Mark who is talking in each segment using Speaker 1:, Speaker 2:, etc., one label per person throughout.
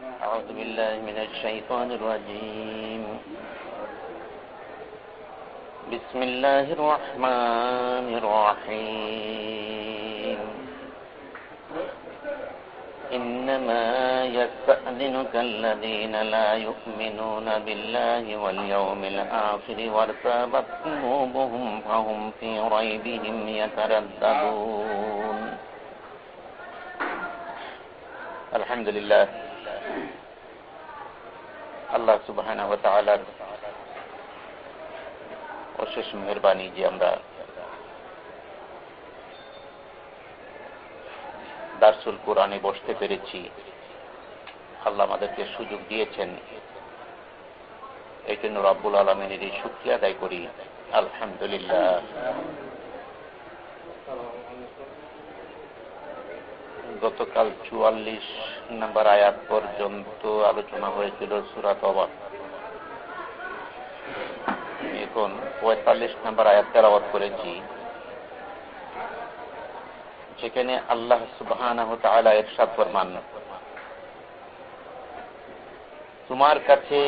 Speaker 1: أعوذ بالله من الشيطان الرجيم. بسم الله الرحمن الرحيم. إنما يستأذنك الذين لا يؤمنون بالله واليوم الآخر وارتابت قلوبهم فهم في ريبهم يترددون. الحمد لله. আল্লাহ সুবাহ অশেষ মেহরবানি যে আমরা দার্সুল কোরআনে বসতে পেরেছি, আল্লাহ আমাদেরকে সুযোগ দিয়েছেন। এই জন্য রব্বুল আলমিনের এই শুক্রিয়া আদায় করি। আলহামদুলিল্লাহ। গতকাল চুয়াল্লিশ নাম্বার আয়াত পর্যন্ত আলোচনা হয়েছিল সুরাত অবাক এখন পঁয়তাল্লিশ নাম্বার আয়াত তেলাওয়াত করেছি। যেখানে আল্লাহ সুবাহ এরশাদ ফরমান, তোমার কাছে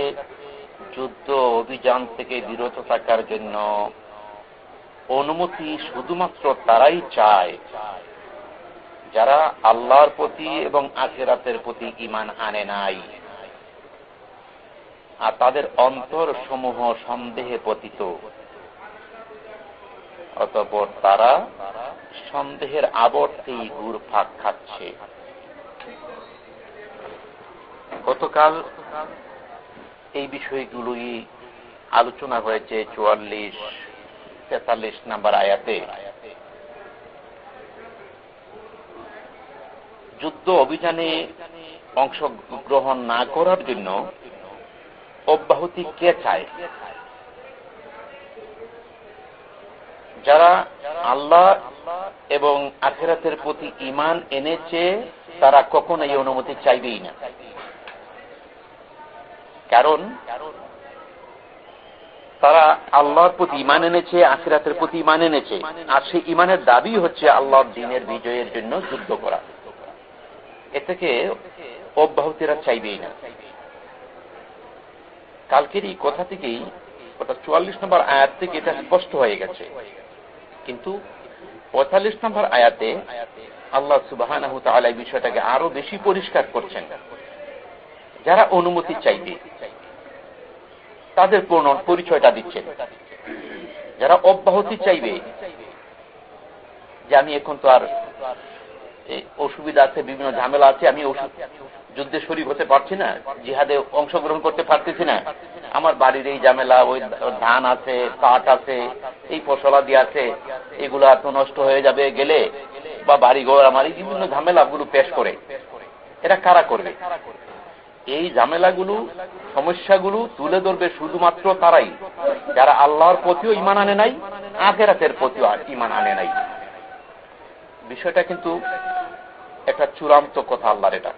Speaker 1: যুদ্ধ অভিযান থেকে বিরত থাকার জন্য অনুমতি শুধুমাত্র তারাই চায়। যারা আল্লাহর প্রতি এবং আখেরাতের প্রতি ইমান আনে নাই আর তাদের অন্তর সমূহ সন্দেহে পতিত। অতপর তারা সন্দেহের আবর্তেই গুড় ফাঁক খাচ্ছে। গতকাল এই বিষয়গুলোই আলোচনা হয়েছে চুয়াল্লিশ, তেতাল্লিশ নাম্বার আয়াতে। যুদ্ধ অভিযানে অংশগ্রহণ না করার জন্য অব্যাহতি কে চায়? যারা আল্লাহ এবং আখেরাতের প্রতি ইমান এনেছে, তারা কখন এই অনুমতি চাইবেই না। কারণ তারা আল্লাহর প্রতি ইমান এনেছে, আখিরাতের প্রতি ইমান এনেছে, আর সেই ইমানের দাবি হচ্ছে আল্লাহর দিনের বিজয়ের জন্য যুদ্ধ করা। থেকে অব্যাহতিরা চাইবেই না। কালকের এই কথা থেকেই ওটা চুয়াল্লিশ নম্বর আয়াত থেকে এটা স্পষ্ট হয়ে গেছে। কিন্তু পঁয়তাল্লিশ নম্বর আয়াতে আল্লাহ সুবাহ বিষয়টাকে আরও বেশি পরিষ্কার করছেন। যারা অনুমতি চাইবে, তাদের পূর্ণ পরিচয়টা দিচ্ছেন। যারা অব্যাহতি চাইবে যে আমি এখন তো আর অসুবিধা আছে, বিভিন্ন ঝামেলা আছে, আমি যুদ্ধে শরীর হতে পারছি না, জিহাদে অংশগ্রহণ করতে পারতেছি না। আমার বাড়ির এই ঝামেলা, ওই ধান আছে, কাঠ আছে, এই ফসলাদি আছে, এগুলো এত নষ্ট হয়ে যাবে, গেলে বা বাড়ি ঘর আমার, এই বিভিন্ন ঝামেলাগুলো পেশ করে। এরা কারা করবে? এই ঝামেলাগুলো, সমস্যাগুলো তুলে ধরবে শুধুমাত্র তারাই, যারা আল্লাহর প্রতিও ইমান আনে নাই, আখেরাতের প্রতিও ইমান আনে নাই। বিষয়টা কিন্তু একটা চূড়ান্ত কথা আল্লাহর এটা।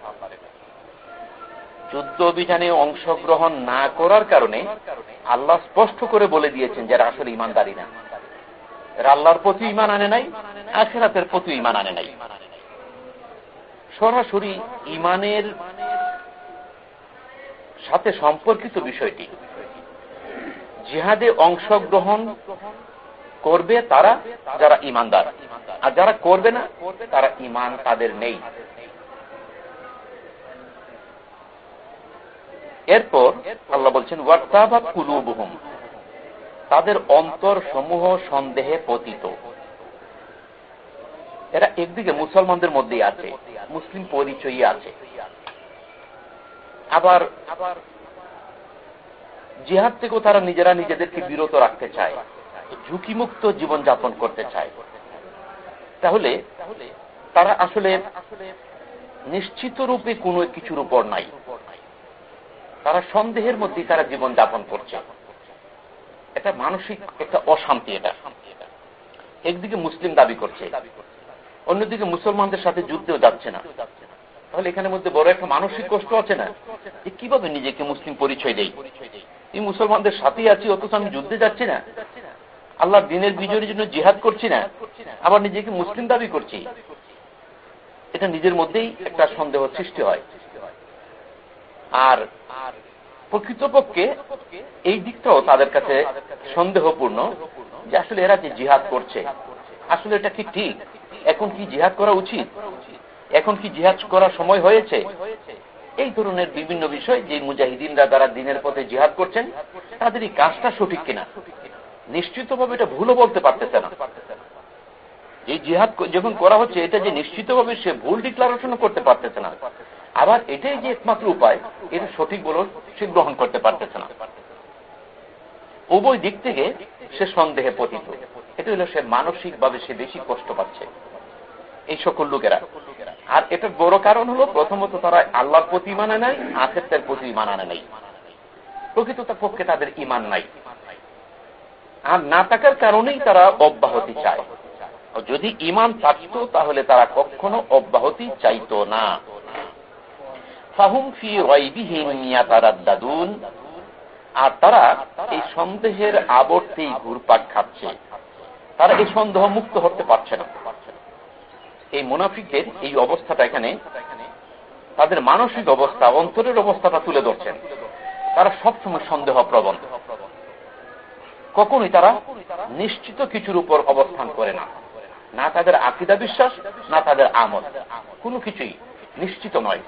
Speaker 1: যুদ্ধ অভিযানে অংশগ্রহণ না করার কারণে আল্লাহ স্পষ্ট করে বলে দিয়েছেন যারা আসলে ইমানদারি না। এরা আল্লাহর প্রতি ইমান আনে নাই, আখেরাতের প্রতি ইমান আনে নাই। সরাসরি ইমানের সাথে সম্পর্কিত বিষয়টি। জিহাদে অংশগ্রহণ করবে তারা যারা ইমানদার আর যারা করবে না, তারা ইমান তাদের নেই। এরপর আল্লাহ বলছেন ওয়ার্তাবা কুলুবহুম তাদের অন্তর সমূহ সন্দেহে পতিত। এরা একদিকে মুসলমানদের মধ্যেই আছে, মুসলিম পরিচয়ই আছে। আবার আবার জিহাদ থেকেও তারা নিজেরা নিজেদেরকে বিরত রাখতে চায়। ঝুঁকিমুক্ত জীবনযাপন করতে চায়। তাহলে তারা আসলে নিশ্চিত রূপে কোনো কিছুর উপর নাই। তারা সন্দেহের মধ্যে তারা জীবন যাপন করছে। এটা মানসিক একটা অশান্তি এটা। একদিকে মুসলিম দাবি করছে, অন্যদিকে মুসলমানদের সাথে যুদ্ধেও যাচ্ছে না। তাহলে এখানের মধ্যে বড় একটা মানসিক কষ্ট আছে না? যে কীভাবে নিজেকে মুসলিম পরিচয় দেই? এই মুসলমানদের সাথেই আছি, অথচ আমি যুদ্ধে যাচ্ছি না? আল্লাহ দিনের বিজয়ের জন্য জিহাদ করছি না, আবার নিজেকে মুসলিম দাবি করছি। এটা নিজের মধ্যেই একটা সন্দেহ সৃষ্টি হয়। আর প্রকৃতপক্ষে এই দিকটাও তাদের কাছে সন্দেহপূর্ণ যে আসলে এরা যে জিহাদ করছে। আসলে এটা কি ঠিক? এখন কি জিহাদ করা উচিত? এখন কি জিহাদ করার সময় হয়েছে? এই ধরনের বিভিন্ন বিষয় যে মুজাহিদিনরা যারা দিনের পথে জিহাদ করছেন তাদের এই কাজটা সঠিক কিনা? নিশ্চিতভাবে এটা ভুলও বলতে পারতেছে না। এই জিহাদ যখন করা হচ্ছে, এটা যে নিশ্চিতভাবে সে ভুল ডিক্লারেশন করতে পারতেছে না। আবার এটাই যে একমাত্র উপায়, এটা সঠিক বলে সে গ্রহণ করতে পারতেছে না। উভয় দিক থেকে সে সন্দেহে পতিত। এটা হলো সে মানসিকভাবে সে বেশি কষ্ট পাচ্ছে। এই সকল লোকেরা। আর এটার বড় কারণ হলো, প্রথমত তারা আল্লাহর প্রতি মানে নাই আখের প্রতি মানানে নাই। প্রকৃত পক্ষে তাদের ইমান নাই। আর না থাকার কারণেই তারা অব্যাহতি চায়। যদি ইমান থাকত, তাহলে তারা কখনো অব্যাহতি চাইত না। আর তারা এই সন্দেহের আবর্তেই ঘুরপাক খাচ্ছে। তারা এই সন্দেহ মুক্ত হতে পারছে না। এই মুনাফিকদের এই অবস্থাটা এখানে, তাদের মানসিক অবস্থা, অন্তরের অবস্থাটা তুলে ধরছেন। তারা সবসময় সন্দেহ প্রবণ কখনই তারা নিশ্চিত কিছুর উপর অবস্থান করে না। না তাদের আকিদা বিশ্বাস, না তাদের আমল। কোনো কিছুই নিশ্চিত নয়।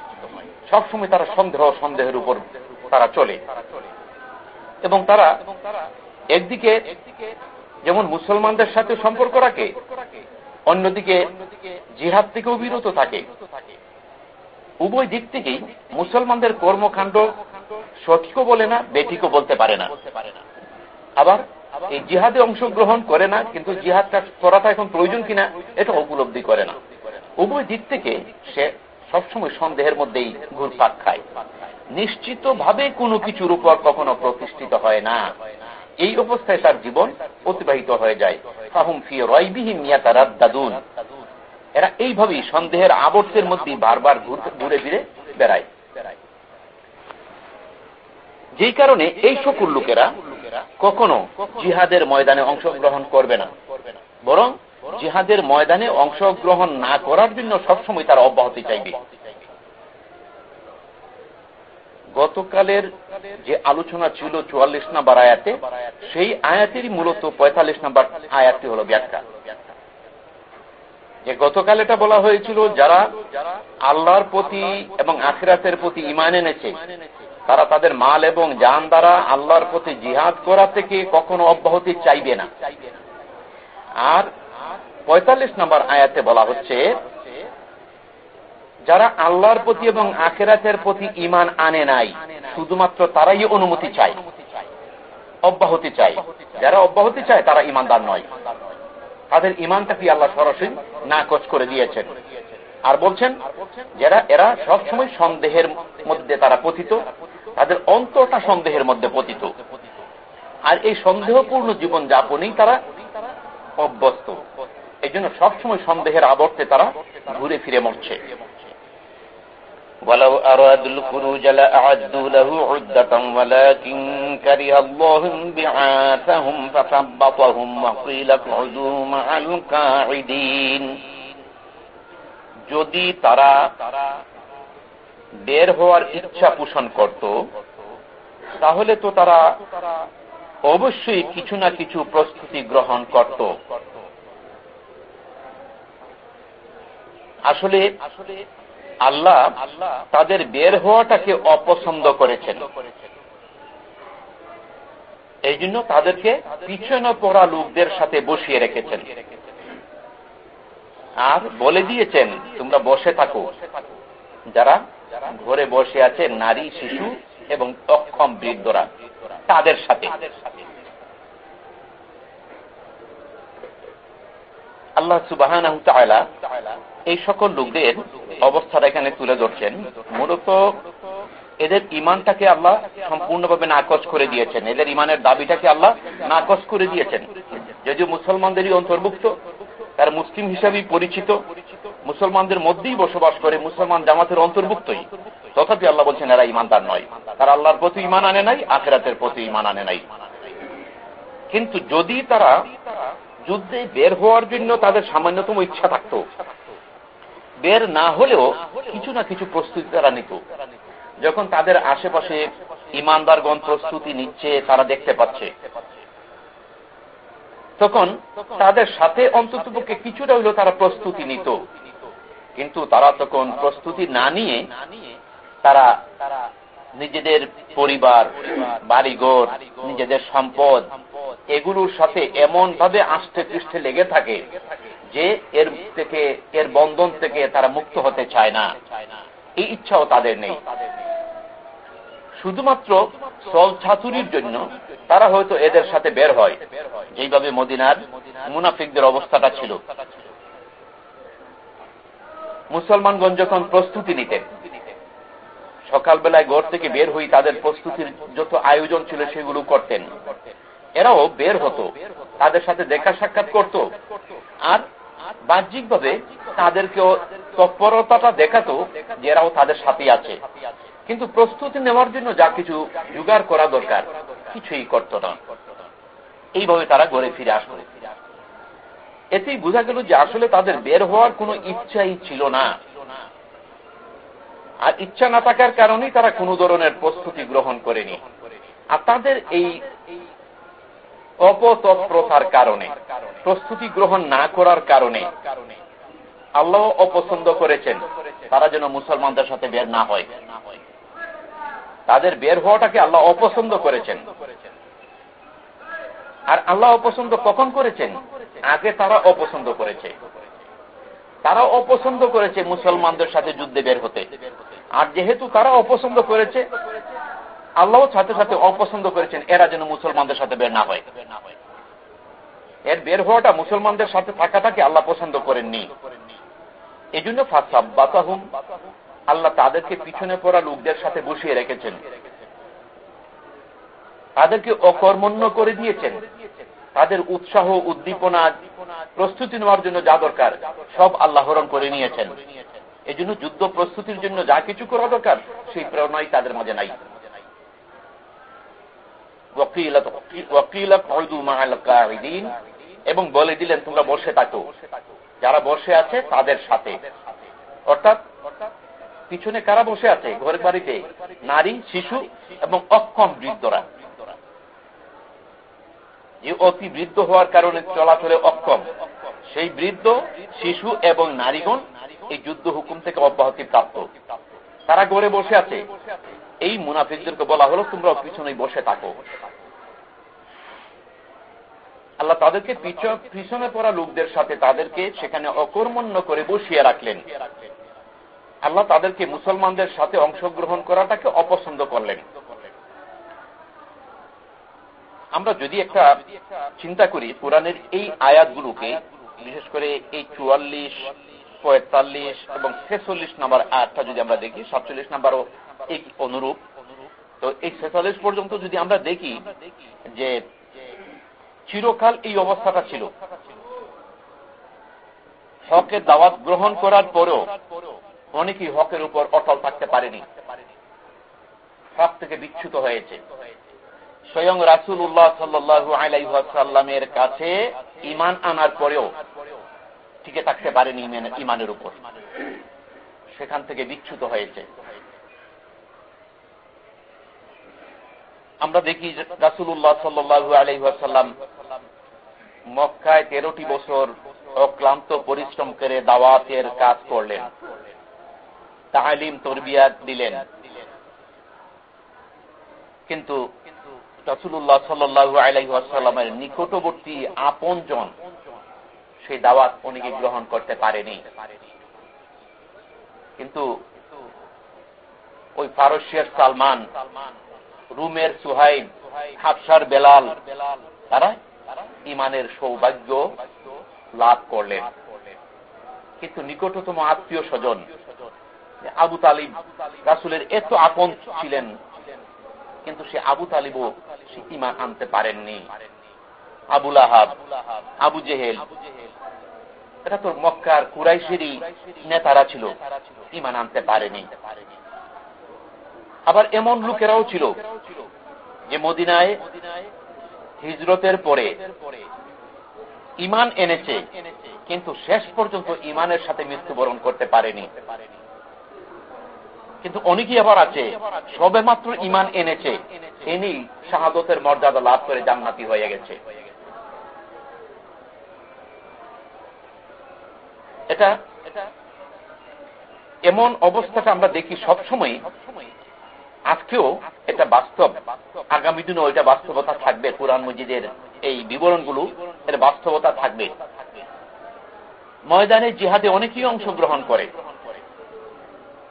Speaker 1: সবসময় তারা সন্দেহ, সন্দেহের উপর তারা চলে। এবং তারা একদিকে যেমন মুসলমানদের সাথে সম্পর্ক রাখে, অন্যদিকে জিহাদ থেকেও বিরত থাকে। উভয় দিক থেকেই মুসলমানদের কর্মকাণ্ড সঠিকও বলে না, বেঠিকও বলতে পারে না। আবার এই জিহাদে অংশগ্রহণ করে না, কিন্তু জিহাদটা করাটা এখন প্রয়োজন কিনা, এটা উপলব্ধি করে না। উভয় দিক থেকে সে সবসময় সন্দেহের মধ্যেই ঘুরপাক খায়। নিশ্চিত ভাবে কোনো কিছুর উপর কখনো প্রতিষ্ঠিত হয় না। এই অবস্থায় তার জীবন অতিবাহিত হয়ে যায়। এরা এইভাবেই সন্দেহের আবর্তের মধ্যে বারবার ঘুরে ফিরে বেড়ায়। যেই কারণে এই সকল লোকেরা কখনো জিহাদের ময়দানে অংশগ্রহণ করবে না। বরং জিহাদের ময়দানে অংশগ্রহণ না করার জন্য সবসময় তারা অব্যাহতি চাইবে। গতকালের যে আলোচনা ছিল চুয়াল্লিশ নাম্বার আয়াতে সেই আয়াতেরই মূলত পঁয়তাল্লিশ নাম্বার আয়াতটি হল ব্যাখ্যা। যে গতকাল এটা বলা হয়েছিল যারা আল্লাহর প্রতি এবং আখিরাতের প্রতি ইমান এনেছে তারা তাদের মাল এবং যান দ্বারা আল্লাহর প্রতি জিহাদ করা থেকে কখনো অব্যাহতি চাইবে না। আর পঁয়তাল্লিশ নম্বর আয়াতে বলা হচ্ছে, যারা আল্লাহর প্রতি এবং আখেরাতের প্রতি ইমান আনে নাই, শুধুমাত্র তারাই অনুমতি চায়, অব্যাহতি চায়। যারা অব্যাহতি চায়, তারা ইমানদার নয়। তাদের ইমানটাকে আল্লাহ সরাসরি নাকচ করে দিয়েছেন? আর বলছেন, যারা, এরা সবসময় সন্দেহের মধ্যে তারা পতিত তাদের অন্তরটা সন্দেহের মধ্যে পতিত আর এই সন্দেহপূর্ণ জীবন যাপনেই তারা অভ্যস্ত এই জন্য সবসময় সন্দেহের আবর্তে তারা ঘুরে ফিরে মরছে ولو أرادوا الخروج لأعدوا له عدة ولكن كره الله بعاثهم فثبطهم وقيل اقعدوا مع القاعدين যদি তারা বের হওয়ার ইচ্ছা পোষণ করত, তাহলে তো তারা অবশ্যই কিছু না কিছু প্রস্তুতি গ্রহণ করত। আসলে আল্লাহ তাদের বের হওয়াটাকে অপছন্দ করেছেন। এই জন্য তাদেরকে পিছনে পড়া লোকদের সাথে বসিয়ে রেখেছেন। আর বলে দিয়েছেন, তোমরা বসে থাকো। যারা ঘরে বসে আছে, নারী, শিশু এবং অক্ষম বৃদ্ধরা, তাদের সাথে। আল্লাহ সুবাহ এই সকল লোকদের অবস্থাটা এখানে তুলে ধরছেন। মূলত এদের ইমানটাকে আল্লাহ সম্পূর্ণভাবে নাকচ করে দিয়েছেন। এদের ইমানের দাবিটাকে আল্লাহ নাকচ করে দিয়েছেন। যদিও মুসলমানদেরই অন্তর্ভুক্ত, তার মুসলিম হিসাবেই পরিচিত মুসলমানদের মধ্যেই বসবাস করে মুসলমান জামাতের অন্তর্ভুক্তই। তথাপি আল্লাহ বলছেন, এরা ইমানদার নয়। তারা আল্লাহর প্রতি ইমান আনে নাই, আখেরাতের প্রতি ইমান আনে নাই। কিন্তু যদি তারা যুদ্ধে বের হওয়ার জন্য তাদের সামান্যতম ইচ্ছা থাকত, বের না হলেও কিছু না কিছু প্রস্তুতি তারা নিত। যখন তাদের আশেপাশে ইমানদারগণ প্রস্তুতি নিচ্ছে, তারা দেখতে পাচ্ছে। তখন তাদের সাথে অন্ততপক্ষে কিছুটা হইলেও তারা প্রস্তুতি নিত। কিন্তু তারা তখন প্রস্তুতি না নিয়ে তারা নিজেদের পরিবার, বাড়িঘর, নিজেদের সম্পদ, এগুলোর সাথে এমন ভাবে আষ্টে পৃষ্ঠে লেগে থাকে যে এর থেকে, এর বন্ধন থেকে তারা মুক্ত হতে চায় না। এই ইচ্ছাও তাদের নেই। শুধুমাত্র সল ছাতুরির জন্য তারা হয়তো এদের সাথে বের হয়, যেইভাবে মদিনার মুনাফিকদের অবস্থাটা ছিল। মুসলমানগঞ্জ যখন প্রস্তুতি নিতেন, সকালবেলায় ঘর থেকে বের হই তাদের প্রস্তুতির যত আয়োজন ছিল সেগুলো করতেন। এরাও বের হতো, তাদের সাথে দেখা সাক্ষাৎ করত, আর বাহ্যিকভাবে তাদেরকেও তৎপরতাটা দেখাতো যে এরাও তাদের সাথে আছে। কিন্তু প্রস্তুতি নেওয়ার জন্য যা কিছু জোগাড় করা দরকার, কিছুই করত না। এইভাবে তারা ঘরে ফিরে আসবে এতেই বোঝা গেল যে আসলে তাদের বের হওয়ার কোনো ইচ্ছাই ছিল না। আর ইচ্ছা না থাকার কারণেই তারা কোন ধরনের প্রস্তুতি গ্রহণ করেনি। আর তাদের এই অপতৎপ্রতার কারণে, প্রস্তুতি গ্রহণ না করার কারণে আল্লাহ অপছন্দ করেছেন, তারা যেন মুসলমানদের সাথে বের না হয়। তাদের বের হওয়াটাকে আল্লাহ অপছন্দ করেছেন। আর আল্লাহ অপছন্দ কখন করেছেন? আগে তারা অপছন্দ করেছে। তারা অপছন্দ করেছে মুসলমানদের সাথে যুদ্ধে বের হতে। আর যেহেতু তারা অপছন্দ করেছে, আল্লাহ সাথে সাথে অপছন্দ করেছেন, এরা যেন মুসলমানদের সাথে বের না হয়। এর বের হওয়াটা মুসলমানদের সাথে থাকাটাকে আল্লাহ পছন্দ করেননি। এই জন্য ফাসাব্বাতাহুম, আল্লাহ তাদেরকে পিছনে পড়া লোকদের সাথে বসিয়ে রেখেছেন। তাদেরকে অকর্মণ্য করে দিয়েছেন। তাদের উৎসাহ, উদ্দীপনা, প্রস্তুতি নেওয়ার জন্য যা দরকার, সব আল্লাহরণ করে নিয়েছেন। এই জন্য যুদ্ধ প্রস্তুতির জন্য যা কিছু করা দরকার, সেই প্রেরণাই তাদের মাঝে নাই। এবং বলে দিলেন, তোমরা বসে থাকো। যারা বসে আছে, তাদের সাথে। অর্থাৎ, পিছনে কারা বসে আছে? ঘরের বাড়িতে নারী, শিশু এবং অক্ষম বৃদ্ধরা। যে অতি বৃদ্ধ হওয়ার কারণে চলাচলে অক্ষম। সেই বৃদ্ধ, শিশু এবং নারীগণ এই যুদ্ধ হুকুম থেকে অব্যাহতি প্রাপ্ত। তারা ঘরে বসে আছে। এই মুনাফিকদেরকে বলা হলো তোমরা পিছনে বসে থাকো। আল্লাহ তাদেরকে পিছনে পড়া লোকদের সাথে তাদেরকে সেখানে অকর্মণ্য করে বসিয়ে রাখলেন। আল্লাহ তাদেরকে মুসলমানদের সাথে অংশগ্রহণ করাটাকে অপছন্দ করলেন। আমরা যদি একটা চিন্তা করি, কোরআনের এই আয়াতগুলোকে, বিশেষ করে এই চুয়াল্লিশ, পঁয়তাল্লিশ এবং ছেচল্লিশ নাম্বার আয়াতটা যদি আমরা দেখি, সাতচল্লিশ নাম্বারও এই অনুরূপ। তো এই ছেচল্লিশ পর্যন্ত যদি আমরা দেখি যে চিরকাল এই অবস্থাটা ছিল, হকের দাওয়াত গ্রহণ করার পরেও অনেকেই হকের উপর অটল থাকতে পারেনি। হক থেকে বিচ্ছুত হয়েছে। স্বয়ং রাসুল উল্লাহ সাল্লু আলাইসাল্লামের কাছে ইমান আনার পরেও টিকে থাকতে পারেনি ইমানের উপর। সেখান থেকে বিচ্ছুত হয়েছে। আমরা দেখি রাসুল্লাহ সাল্লু আলাইসাল্লাম মক্কায় তেরোটি বছর অক্লান্ত পরিশ্রম করে দাওয়াতের কাজ করলেন। তালিম, তরবিয়াত দিলেন। কিন্তু রসুল্লাহ সাল্লু আলাইসাল্লামের নিকটবর্তী আপন জন সেই দাওয়াত উনিকে গ্রহণ করতে পারেনি। কিন্তু ওই ফারসিয়ার সালমান, রুমের সুহাইব, হাফসার বেলাল, তারা ইমানের সৌভাগ্য লাভ করলেন। কিন্তু নিকটতম আত্মীয় স্বজন আবু তালিব, রাসুলের এত আপন ছিলেন কিন্তু সে আবু তালিবও সে ইমান আনতে পারেননি। আবুল আহাব আবু জেহেল, এটা তোর মক্কার কুরাইশেরই নেতারা ছিল, ইমান আনতে পারেনি। আবার এমন লোকেরাও ছিল যে মদিনায় হিজরতের পরে ইমান এনেছে, কিন্তু শেষ পর্যন্ত ইমানের সাথে মৃত্যুবরণ করতে পারেনি। কিন্তু অনেকেই আবার আছে। সবে মাত্র ইমান এনেছে। এনেই শাহাদতের মর্যাদা লাভ করে জান্নাতি হয়ে গেছে। এটা এমন অবস্থাটা আমরা দেখি সবসময়। আজকেও এটা বাস্তব। আগামী দিনও এটা বাস্তবতা থাকবে কোরআন মজিদের এই বিবরণগুলো। এর বাস্তবতা থাকবে। ময়দানে জিহাদে অনেকেই অংশগ্রহণ করে।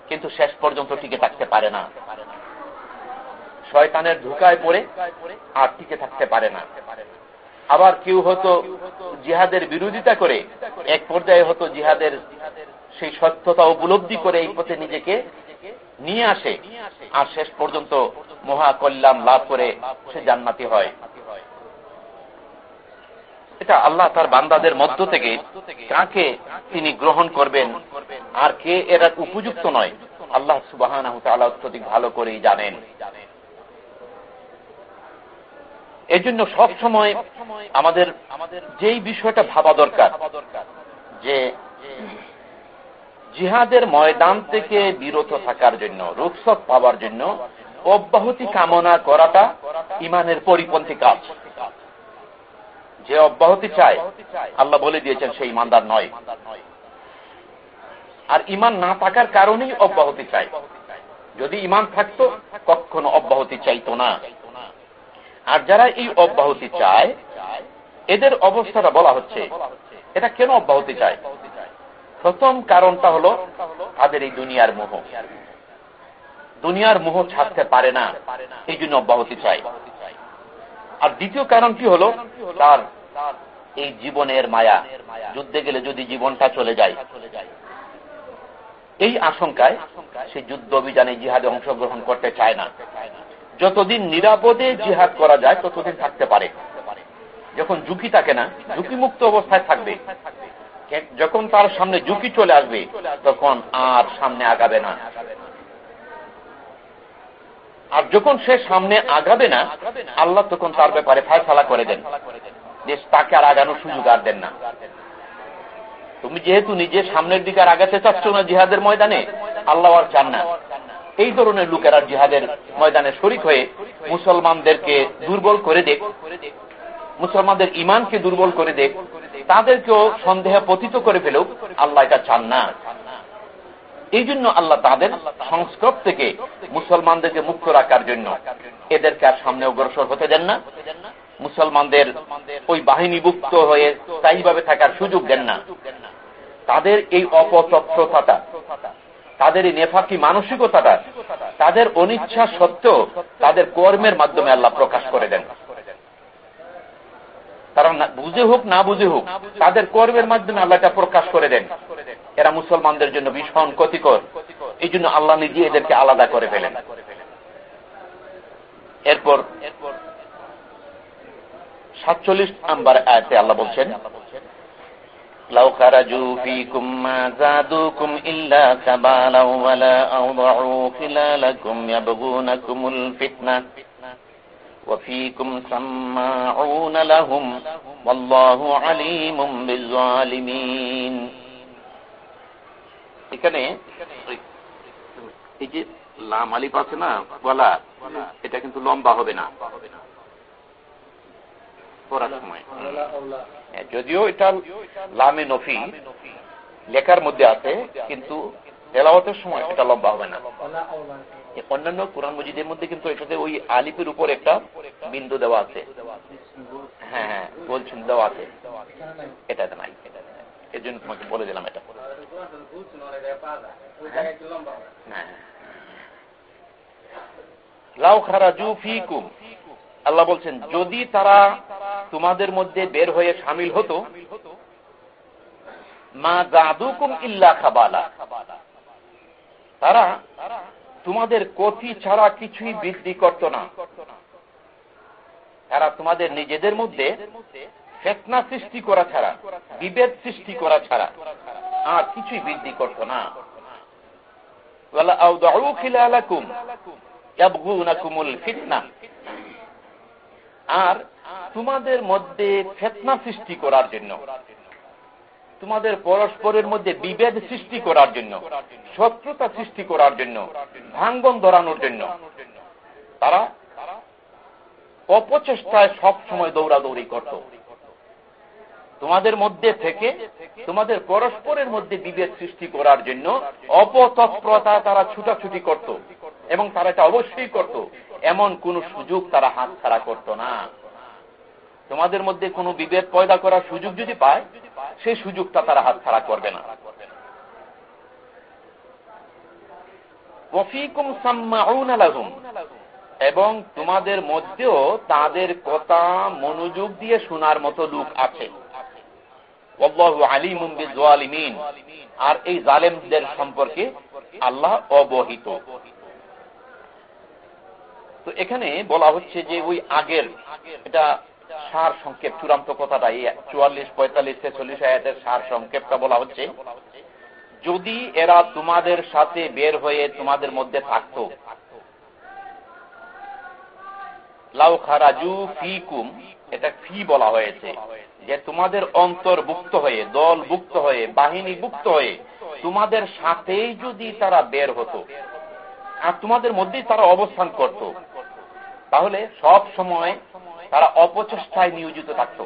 Speaker 1: কিন্তু শেষ পর্যন্ত টিকে থাকতে পারে না। শয়তানের ঢুকায় পড়ে আর টিকে থাকতে পারে না। আবার কেউ হয়তো জিহাদের বিরোধিতা করে, এক পর্যায়ে হতো জিহাদের সেই সত্যতা উপলব্ধি করে এই পথে নিজেকে নিয়ে আসে, আর শেষ পর্যন্ত মহা কল্যাণ লাভ করে সে জান্নাতি হয়। এটা আল্লাহ তার বান্দাদের মধ্য থেকে কাকে তিনি গ্রহণ করবেন আর কে এরা উপযুক্ত নয়, আল্লাহ সুবাহ অত্যধিক ভালো করেই জানেন। এই জন্য সব সময় আমাদের যেই বিষয়টা ভাবা দরকার, যে জিহাদের ময়দান থেকে বিরত থাকার জন্য, রুখসত পাওয়ার জন্য অব্যাহতি কামনা করাটা ইমানের পরিপন্থী কাজ। যে অব্যাহতি চায়, আল্লাহ বলে দিয়েছেন সেই ইমানদার নয়। আর ইমান না থাকার কারণেই অব্যাহতি চায়। যদি ইমান থাকতো, কখনো অব্যাহতি চাইতো না। আর যারা এই অব্যাহতি চায়, এদের অবস্থাটা বলা হচ্ছে, এটা কেন অব্যাহতি চায়? প্রথম কারণটা হলো তাদের এই দুনিয়ার মোহ। দুনিয়ার মোহ ছাড়তে পারে না, এই জন্য অব্যাহতি চায়। আর দ্বিতীয় কারণ কি হলো তার এই জীবনের মায়া। যুদ্ধে গেলে যদি জীবনটা চলে যায়। এই আশঙ্কায় সে যুদ্ধ অভিযানে জিহাদে অংশগ্রহণ করতে চায় না। যতদিন নিরাপদে জিহাদ করা যায়, ততদিন থাকতে পারে। যখন ঝুঁকি থাকে না, ঝুঁকিমুক্ত অবস্থায় থাকবে। যখন তার সামনে ঝুঁকি চলে আসবে, তখন আর সামনে আগাবে না। আর যখন সে সামনে আগাবে না, আল্লাহ তখন তার ব্যাপারে ফায়সালা করে দেন। যে তাকে আর আগানোর সুযোগ আর দেন না। তুমি যেহেতু নিজে সামনের দিকে আর আগাতে চাচ্ছ না জিহাদের ময়দানে, আল্লাহ আর চান না। এই ধরনের লোকেরা জিহাদের ময়দানে শরিক হয়ে মুসলমানদেরকে দুর্বল করে দেখ, মুসলমানদের ইমানকে দুর্বল করে দেখ, তাদেরকেও সন্দেহ পতিত করে ফেলেও আল্লাহ এটা চান না। এই জন্য আল্লাহ তাদের সংস্কৃত থেকে মুসলমানদেরকে মুক্ত রাখার জন্য এদেরকে আর সামনে অগ্রসর হতে দেন না। মুসলমানদের ওই বাহিনীভুক্ত হয়ে স্থায়ীভাবে থাকার সুযোগ দেন না। তাদের এই অপতৎপ্রতাটা, তাদের এই নেফাকি মানসিকতাটা, তাদের অনিচ্ছা সত্ত্বেও তাদের কর্মের মাধ্যমে আল্লাহ প্রকাশ করে দেন। তারা বুঝে হোক, না বুঝে হোক, তাদের কর্মের মাধ্যমে আল্লাহটা প্রকাশ করে দেন। এরা মুসলমানদের জন্য ভীষণ ক্ষতিকর। এই জন্য আল্লাহ নিজে এদেরকে আলাদা করে ফেলেন। এরপর সাতচল্লিশ নাম্বার আয়াতে আল্লাহ বলছেন لو خرجوا فيكم ما زادوكم إلا كبالا ولا أوضعوا خلالكم يبغونكم الفتنة وفيكم سماعون لهم والله عليم بالظالمين এখানে এই যে লাম আলিফ আছে না বলা এটা কিন্তু লম্বা হবে না পড়ার সময়। হ্যাঁ, যদিও এটা লামে নফি লেখার মধ্যে আছে কিন্তু তেলাওয়াতের সময় এটা লম্বা হবে না। অন্যান্য কোরআন মজিদের মধ্যে কিন্তু এটাতে ওই আলিপের উপর একটা বিন্দু দেওয়া আছে। হ্যাঁ হ্যাঁ বলছেন দেওয়া আছে। এটা নাই। এর জন্য তোমাকে বলে দিলাম এটা। হ্যাঁ। লাউ খারাজু ফিকুম। আল্লাহ বলছেন যদি তারা তোমাদের মধ্যে বের হয়ে সামিল হতো, মা জাদুকুম ইল্লা খাবালা। তারা তোমাদের কথি ছাড়া কিছুই বৃদ্ধি করত না। তারা তোমাদের নিজেদের মধ্যে ফেতনা সৃষ্টি করা ছাড়া, বিভেদ সৃষ্টি করা ছাড়া আর কিছুই বৃদ্ধি করত না। আর তোমাদের মধ্যে ফেতনা সৃষ্টি করার জন্য। তোমাদের পরস্পরের মধ্যে বিভেদ সৃষ্টি করার জন্য, শত্রুতা সৃষ্টি করার জন্য, ভাঙ্গন ধরানোর জন্য। তারা অপচেষ্টায় সব সময় দৌড়াদৌড়ি করত। তোমাদের মধ্যে থেকে তোমাদের পরস্পরের মধ্যে বিভেদ সৃষ্টি করার জন্য অপতৎপরতা তারা ছুটাছুটি করত এবং তারা এটা অবশ্যই করত, এমন কোন সুযোগ তারা হাত ছাড়া করত না। তোমাদের মধ্যে কোনো বিভেদ পয়দা করার সুযোগ যদি পায় সেই সুযোগটা তারা হাত ছাড়া করবে না। এবং তোমাদের মধ্যেও তাদের কথা মনোযোগ দিয়ে শোনার মতো লোক আছে। আর এই জালেমদের সম্পর্কে আল্লাহ অবহিত। তো এখানে বলা হচ্ছে যে ওই আগের, এটা সার সংক্ষেপ, চূড়ান্ত কথাটা এই চুয়াল্লিশ, পঁয়তাল্লিশ ছেচল্লিশ আয়াতের সার সংক্ষেপটা বলা হচ্ছে, যদি এরা তোমাদের সাথে বের হয়ে তোমাদের মধ্যে থাকত। লাউ খারাজু ফিকুম, এটা ফি বলা হয়েছে, যে তোমাদের অন্তর্ভুক্ত হয়ে, দলভুক্ত হয়ে, বাহিনীভুক্ত হয়ে, তোমাদের সাথেই যদি তারা বের হতো, আর তোমাদের মধ্যেই তারা অবস্থান করত, তাহলে সব সময় তারা অপচেষ্টায় নিয়োজিত থাকত।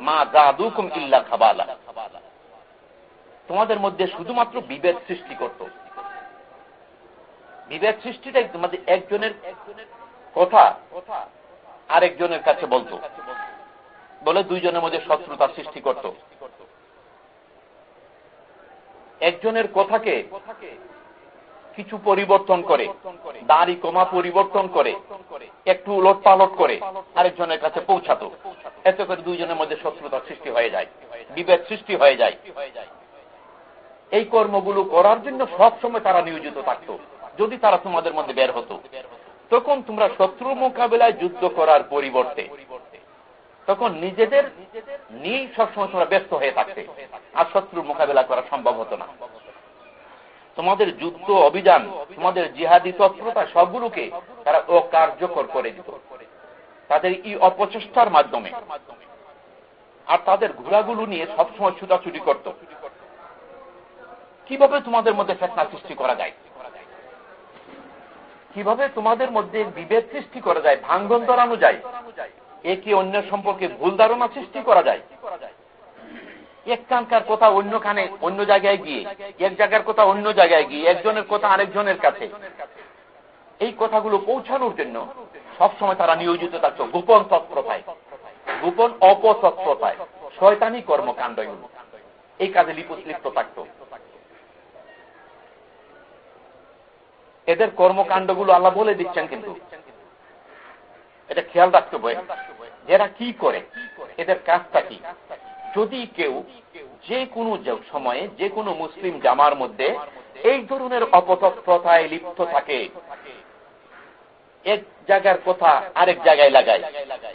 Speaker 1: মা জাদুকুম ইল্লা খাবালা। তোমাদের মধ্যে শুধুমাত্র বিভেদ সৃষ্টি করত। বিভেদ সৃষ্টিটাই তোমাদের একজনের কথা আরেকজনের কাছে বলতো। বলে দুইজনের মধ্যে শত্রুতা সৃষ্টি করত। একজনের কথাকে কিছু পরিবর্তন করে। দাড়ি কমা পরিবর্তন করে। একটু উলট পালট করে আরেকজনের কাছে পৌঁছাতো। এত করে দুইজনের মধ্যে শত্রুতার সৃষ্টি হয়ে যায়, বিভেদ সৃষ্টি হয়ে যায়। এই কর্মগুলো করার জন্য সব সময় তারা নিয়োজিত থাকত। যদি তারা তোমাদের মধ্যে বের হতো। তখন তোমরা শত্রু মোকাবেলায় যুদ্ধ করার পরিবর্তে। তখন নিজেদের নিয়েই সবসময় তোমরা ব্যস্ত হয়ে থাকতে। আর শত্রুর মোকাবেলা করা সম্ভব হতো না। তোমাদের যুদ্ধ অভিযান, তোমাদের জিহাদি তৎপরতা সবগুলোকে তারা অকার্যকর করে দিত। তাদের এই অপচেষ্টার মাধ্যমে। আর তাদের ঘোড়াগুলো নিয়ে সবসময় ছুটাছুটি করত। কীভাবে তোমাদের মধ্যে ফেতনা সৃষ্টি করা যায়? কীভাবে তোমাদের মধ্যে বিভেদ সৃষ্টি করা যায় ভাঙ্গন ধরানো যায়? একে অন্যের সম্পর্কে ভুল ধারণা সৃষ্টি করা যায়? এক কানকার কথা অন্য জায়গায় গিয়ে, এক জায়গার কথা অন্য জায়গায় গিয়ে, একজনের কথা আরেকজনের কাছে। এই কথাগুলো পৌঁছানোর জন্য সবসময় তারা নিয়োজিত থাকত। গোপন তৎপ্রতায়। গোপন অপতৎপ্রতায়। শয়তানি কর্মকাণ্ড এই কাজে লিপ্ত থাকত। এদের কর্মকাণ্ডগুলো আল্লাহ বলে দিচ্ছেন কিন্তু। এটা খেয়াল রাখতে হবে। এরা কি করে? এদের কাজটা কি? যদি কেউ যে কোনো সময়ে যে কোনো মুসলিম জামার মধ্যে এই ধরনের অপতৎপ্রথায় লিপ্ত থাকে, এক জায়গার কথা আরেক জায়গায় লাগায়,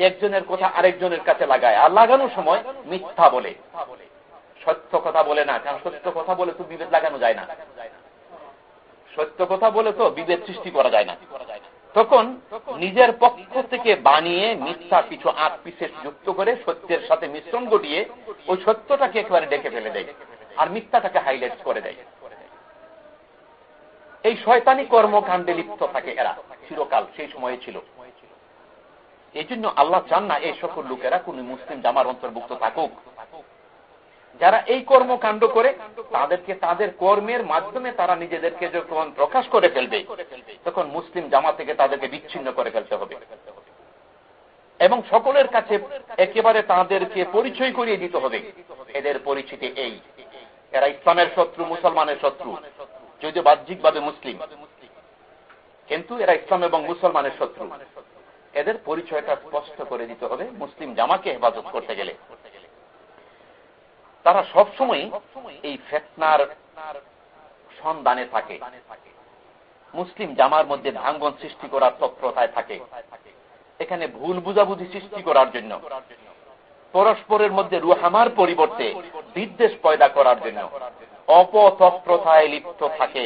Speaker 1: একজনের কথা আরেকজনের কাছে লাগায়, আর লাগানোর সময় মিথ্যা বলে। সত্য কথা বলে না, কারণ সত্য কথা বলে তো বিভেদ লাগানো যায় না। সত্য কথা বলে তো বিভেদ সৃষ্টি করা যায় না। তখন নিজের পক্ষ থেকে বানিয়ে মিথ্যা কিছু আট পিসের যুক্ত করে সত্যের সাথে মিশ্রণ ঘটিয়ে ওই সত্যটাকে একেবারে ডেকে ফেলে দেয় আর মিথ্যাটাকে হাইলাইট করে দেয়। এই শয়তানি কর্মকাণ্ডে লিপ্ত থাকে এরা চিরকাল সেই সময়ে ছিল। এই জন্য আল্লাহ চান না এই সকল লোকেরা কোন মুসলিম জামার অন্তর্ভুক্ত থাকুক। যারা এই কর্মকাণ্ড করে, তাদেরকে তাদের কর্মের মাধ্যমে তারা নিজেদেরকে যখন প্রকাশ করে ফেলবে, তখন মুসলিম জামা থেকে তাদেরকে বিচ্ছিন্ন করে ফেলতে হবে। এবং সকলের কাছে একেবারে তাদেরকে পরিচয় করিয়ে দিতে হবে। এদের পরিচিতি এই, এরা ইসলামের শত্রু, মুসলমানের শত্রু, যদিও বাহ্যিকভাবে মুসলিম, কিন্তু এরা ইসলাম এবং মুসলমানের শত্রু। এদের পরিচয়টা স্পষ্ট করে দিতে হবে। মুসলিম জামাকে হেফাজত করতে গেলে তারা সবসময় এই ফেতনার সন্ধানে থাকে। মুসলিম জামার মধ্যে ভাঙ্গন সৃষ্টি করার তৎপরতায় থাকে। এখানে ভুল বুঝাবুঝি সৃষ্টি করার জন্য। পরস্পরের মধ্যে রুহামার পরিবর্তে বিদ্বেষ পয়দা করার জন্য। অপতৎপ্রথায় লিপ্ত থাকে।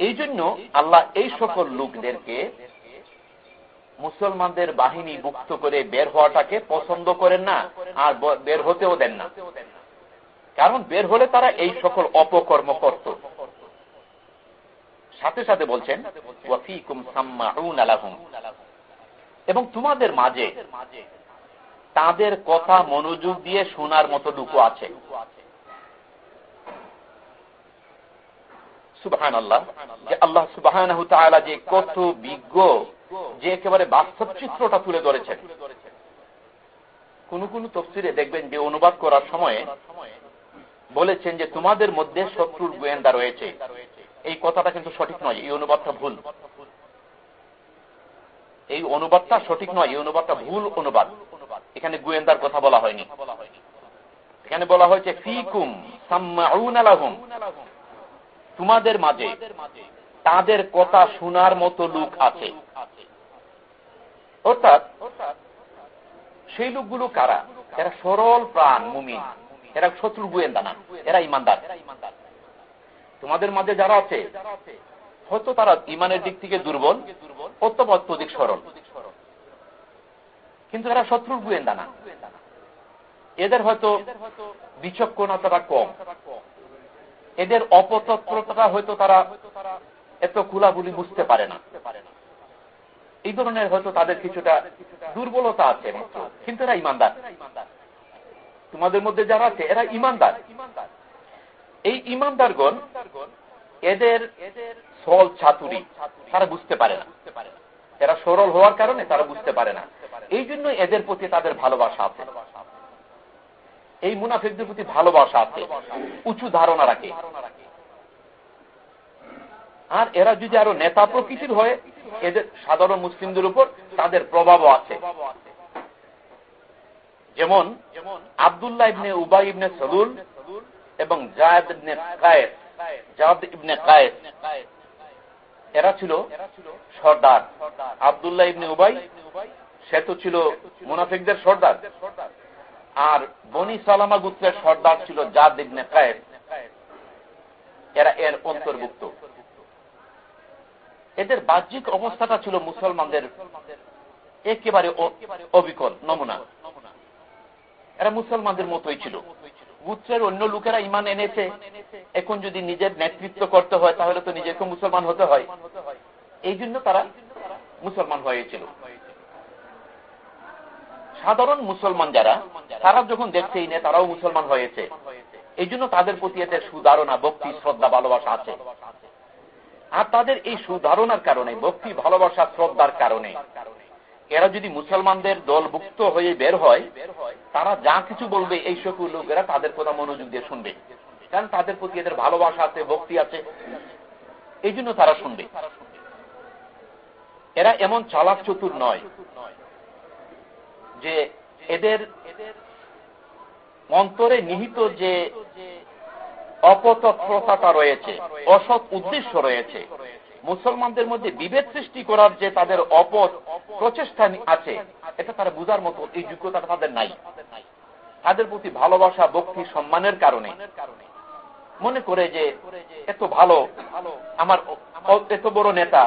Speaker 1: এই জন্য আল্লাহ এই সকল লোকদেরকে মুসলমানদের বাহিনী মুক্ত করে বের হওয়াটাকে পছন্দ করেন না, আর বের হতেও দেন না। কারণ বের হলে তারা এই সকল অপকর্ম করত। সাথে সাথে বলছেন এবং তোমাদের মাঝে তাদের কথা মনোযোগ দিয়ে শোনার মতো দুঃখ আছে। সুবাহান আল্লাহ যে আল্লাহ সুবাহান যে কত বিজ্ঞ, যে একেবারে বাস্তব চিত্রটা তুলে ধরেছেন। কোন কোন তফসিরে দেখবেন যে অনুবাদ করার সময় বলেছেন যে তোমাদের মধ্যে শত্রুর গোয়েন্দা রয়েছে। এই কথাটা কিন্তু সঠিক নয়, এই অনুবাদটা ভুল। এই অনুবাদটা সঠিক নয়, এই অনুবাদটা ভুল অনুবাদ। এখানে গোয়েন্দার কথা বলা হয়নি। এখানে বলা হয়েছে তোমাদের মাঝে তাদের কথা শোনার মতো লোক আছে। অর্থাৎ সেই লোকগুলো কারা? এরা সরল প্রাণ, মুমিন। এরা শত্রু গোয়েন্দা না, এরা ইমানদার। তোমাদের মাঝে যারা আছে, হয়তো তারা ইমানের দিক থেকে দুর্বল অত্যন্ত অত্যধিক সরল কিন্তু এরা শত্রুর গোয়েন্দা না। এদের হয়তো বিচক্ষণতাটা কম। এদের অপতৎপরতা হয়তো তারা এত খোলাগুলি বুঝতে পারে না। এই ধরনের হয়তো তাদের কিছুটা দুর্বলতা আছে কিন্তু এরা ইমানদার। তোমাদের মধ্যে যারা আছে, এরা ইমানদার। এই ইমানদারগণ, এদের সল ছাতুরি, তারা বুঝতে পারে না। এরা সরল হওয়ার কারণে তারা বুঝতে পারে না। এই জন্য এদের প্রতি তাদের ভালোবাসা আছে। এই মুনাফিকদের প্রতি ভালোবাসা আছে। উঁচু ধারণা রাখে। আর এরা যদি আরও নেতা প্রকৃতির হয়, এদের সাধারণ মুসলিমদের উপর তাদের প্রভাবও আছে। যেমন আবদুল্লাহ ইবনে উবাই ইবনে সদুল এবং জায়দ ইবনে কায়েস, জায়দ ইবনে কায়েস। এরা ছিল সর্দার। আবদুল্লাহ ইবনে উবাই, সে তো ছিল মুনাফিকদের সর্দার। আর বনি সালামা গুত্রের সর্দার ছিল জাদ ইবনে কায়েস। এরা এর অন্তর্ভুক্ত। এদের বাহ্যিক অবস্থাটা ছিল মুসলমানদের একেবারে অবিকল, নমুনা। এরা মুসলমানদের মতোই ছিল। গুত্রের অন্য লোকেরা ইমান এনেছে। এখন যদি নিজের নেতৃত্ব করতে হয়, তাহলে তো নিজেকে মুসলমান হতে হয়। এই জন্য তারা মুসলমান হয়েছিল। সাধারণ মুসলমান যারা, তারা যখন দেখছে এই তারাও মুসলমান হয়েছে। এই জন্য তাদের প্রতি এদের সুধারণা, ভক্তি, শ্রদ্ধা, ভালোবাসা আছে। আর তাদের এই সুধারণার কারণে, ভক্তি, ভালোবাসা, শ্রদ্ধার কারণে এরা যদি মুসলমানদের দলভুক্ত হয়ে বের হয়, তারা যা কিছু বলবে এই সকল লোকেরা তাদের কথা মনোযোগ দিয়ে শুনবে। কারণ তাদের প্রতি এদের ভালোবাসা আছে, ভক্তি আছে। এই জন্য তারা শুনবে। এরা এমন চালাক চতুর নয় যে এদের অন্তরে নিহিত যে অপতৎপরতাটা রয়েছে, অসৎ উদ্দেশ্য রয়েছে মুসলমানদের মধ্যে বিভেদ সৃষ্টি করার যে তাদের অপথ প্রচেষ্টা আছে, এটা তারা বুঝার মতো এই যোগ্যতা তাদের নাই। তাদের প্রতি ভালোবাসা, ভক্তি, সম্মানের কারণে। মনে করে যে এত ভালো, আমার এত বড় নেতা,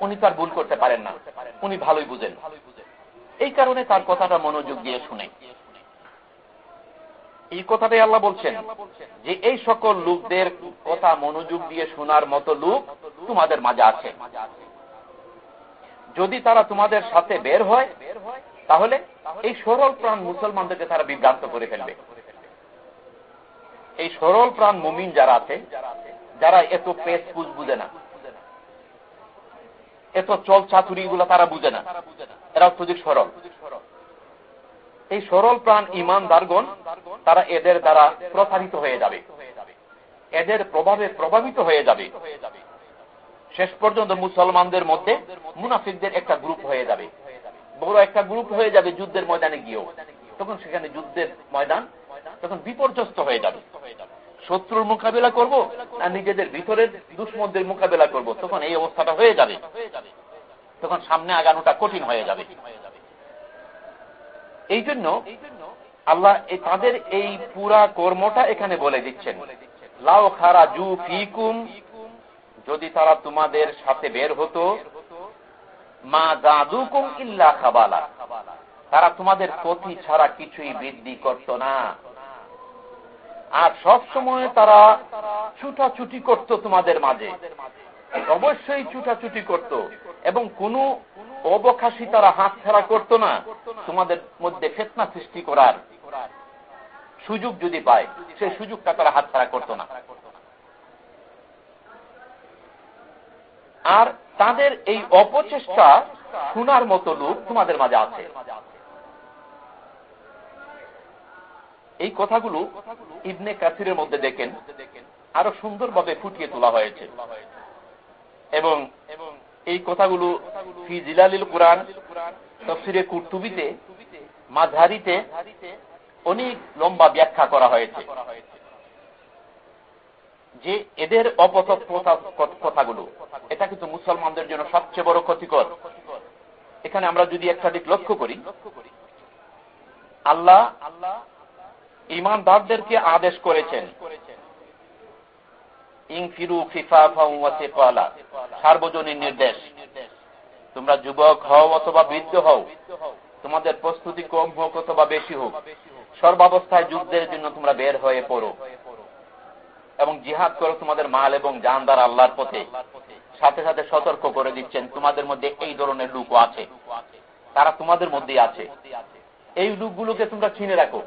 Speaker 1: উনি তার ভুল করতে পারেন না। উনি ভালোই বুঝেন। এই কারণে তার কথাটা মনোযোগ দিয়ে শুনে। এই কথাটাই আল্লাহ বলছেন যে এই সকল লোকদের কথা মনোযোগ দিয়ে শোনার মতো লোক তোমাদের মাঝে আছে। যদি তারা তোমাদের সাথে বের হয়, তাহলে এই সরল প্রাণ মুসলমানদেরকে তারা বিভ্রান্ত করে ফেলবে। এই সরল প্রাণ মুমিন যারা আছে, যারা এত পেস পুজ বুঝে না, এত চল চাতুরি গুলো তারা বুঝে না এরা অত্যধিক সরল। এই সরল প্রাণ ইমানদারগণ, তারা এদের দ্বারা প্রসারিত হয়ে যাবে। এদের প্রভাবে প্রভাবিত হয়ে যাবে। শেষ পর্যন্ত মুসলমানদের মধ্যে মুনাফিকদের একটা গ্রুপ হয়ে যাবে। বড় একটা গ্রুপ হয়ে যাবে যুদ্ধের ময়দানে গিয়েও। তখন সেখানে যুদ্ধের ময়দান, তখন বিপর্যস্ত হয়ে যাবে। শত্রুর মোকাবেলা করব না নিজেদের ভিতরের দুশ্মনদের মোকাবেলা করব? তখন এই অবস্থাটা হয়ে যাবে। তখন সামনে আগানোটা কঠিন হয়ে যাবে। এই জন্য আল্লাহ তাদের এই পুরা কর্মটা এখানে বলে দিচ্ছেন। লাও খারা জু ফিকুম, যদি তারা তোমাদের সাথে বের হতো, মা দাদুকুম ইল্লা খাবালা, তারা তোমাদের ক্ষতি ছাড়া কিছুই বৃদ্ধি করত না। আর সব সময় তারা ছুটাছুটি করত তোমাদের মাঝে, অবশ্যই ছুটাছুটি করত। এবং কোন অবকাশী তারা হাত ছাড়া করত না। তোমাদের মধ্যে ফেতনা সৃষ্টি করার সুযোগ যদি পায়, সেই সুযোগটা তারা হাত ছাড়া করত না। আর তাদের এই অপচেষ্টা শোনার মতো লোক তোমাদের মাঝে আছে। এই কথাগুলো ইবনে কাসিরের মধ্যে দেখেন, আরও সুন্দরভাবে ফুটিয়ে তোলা হয়েছে। এবং এই কথাগুলো ফি জিলালিল কোরআন তফসিরে কুর্তুবিতে মাঝারিতে অনেক লম্বা ব্যাখ্যা করা হয়েছে। যে এদের অপতৎ কথাগুলো এটা কিন্তু মুসলমানদের জন্য সবচেয়ে বড় ক্ষতিকর। এখানে আমরা যদি একটা দিক লক্ষ্য করি আল্লাহ আল্লাহ ইমানদারদেরকে আদেশ করেছেন সার্বজনীন নির্দেশ। তোমরা যুবক হও অথবা বৃদ্ধ হও, তোমাদের প্রস্তুতি কম হোক অথবা বেশি হোক, সর্বাবস্থায় যুদ্ধের জন্য তোমরা বের হয়ে পড়ো এবং জিহাদ করো তোমাদের মাল এবং জানদার আল্লাহর পথে। সাথে সাথে সতর্ক করে দিচ্ছেন, তোমাদের মধ্যে এই ধরনের লোকও আছে। তারা তোমাদের মধ্যেই আছে। এই লোকগুলোকে তোমরা চিনে রাখো।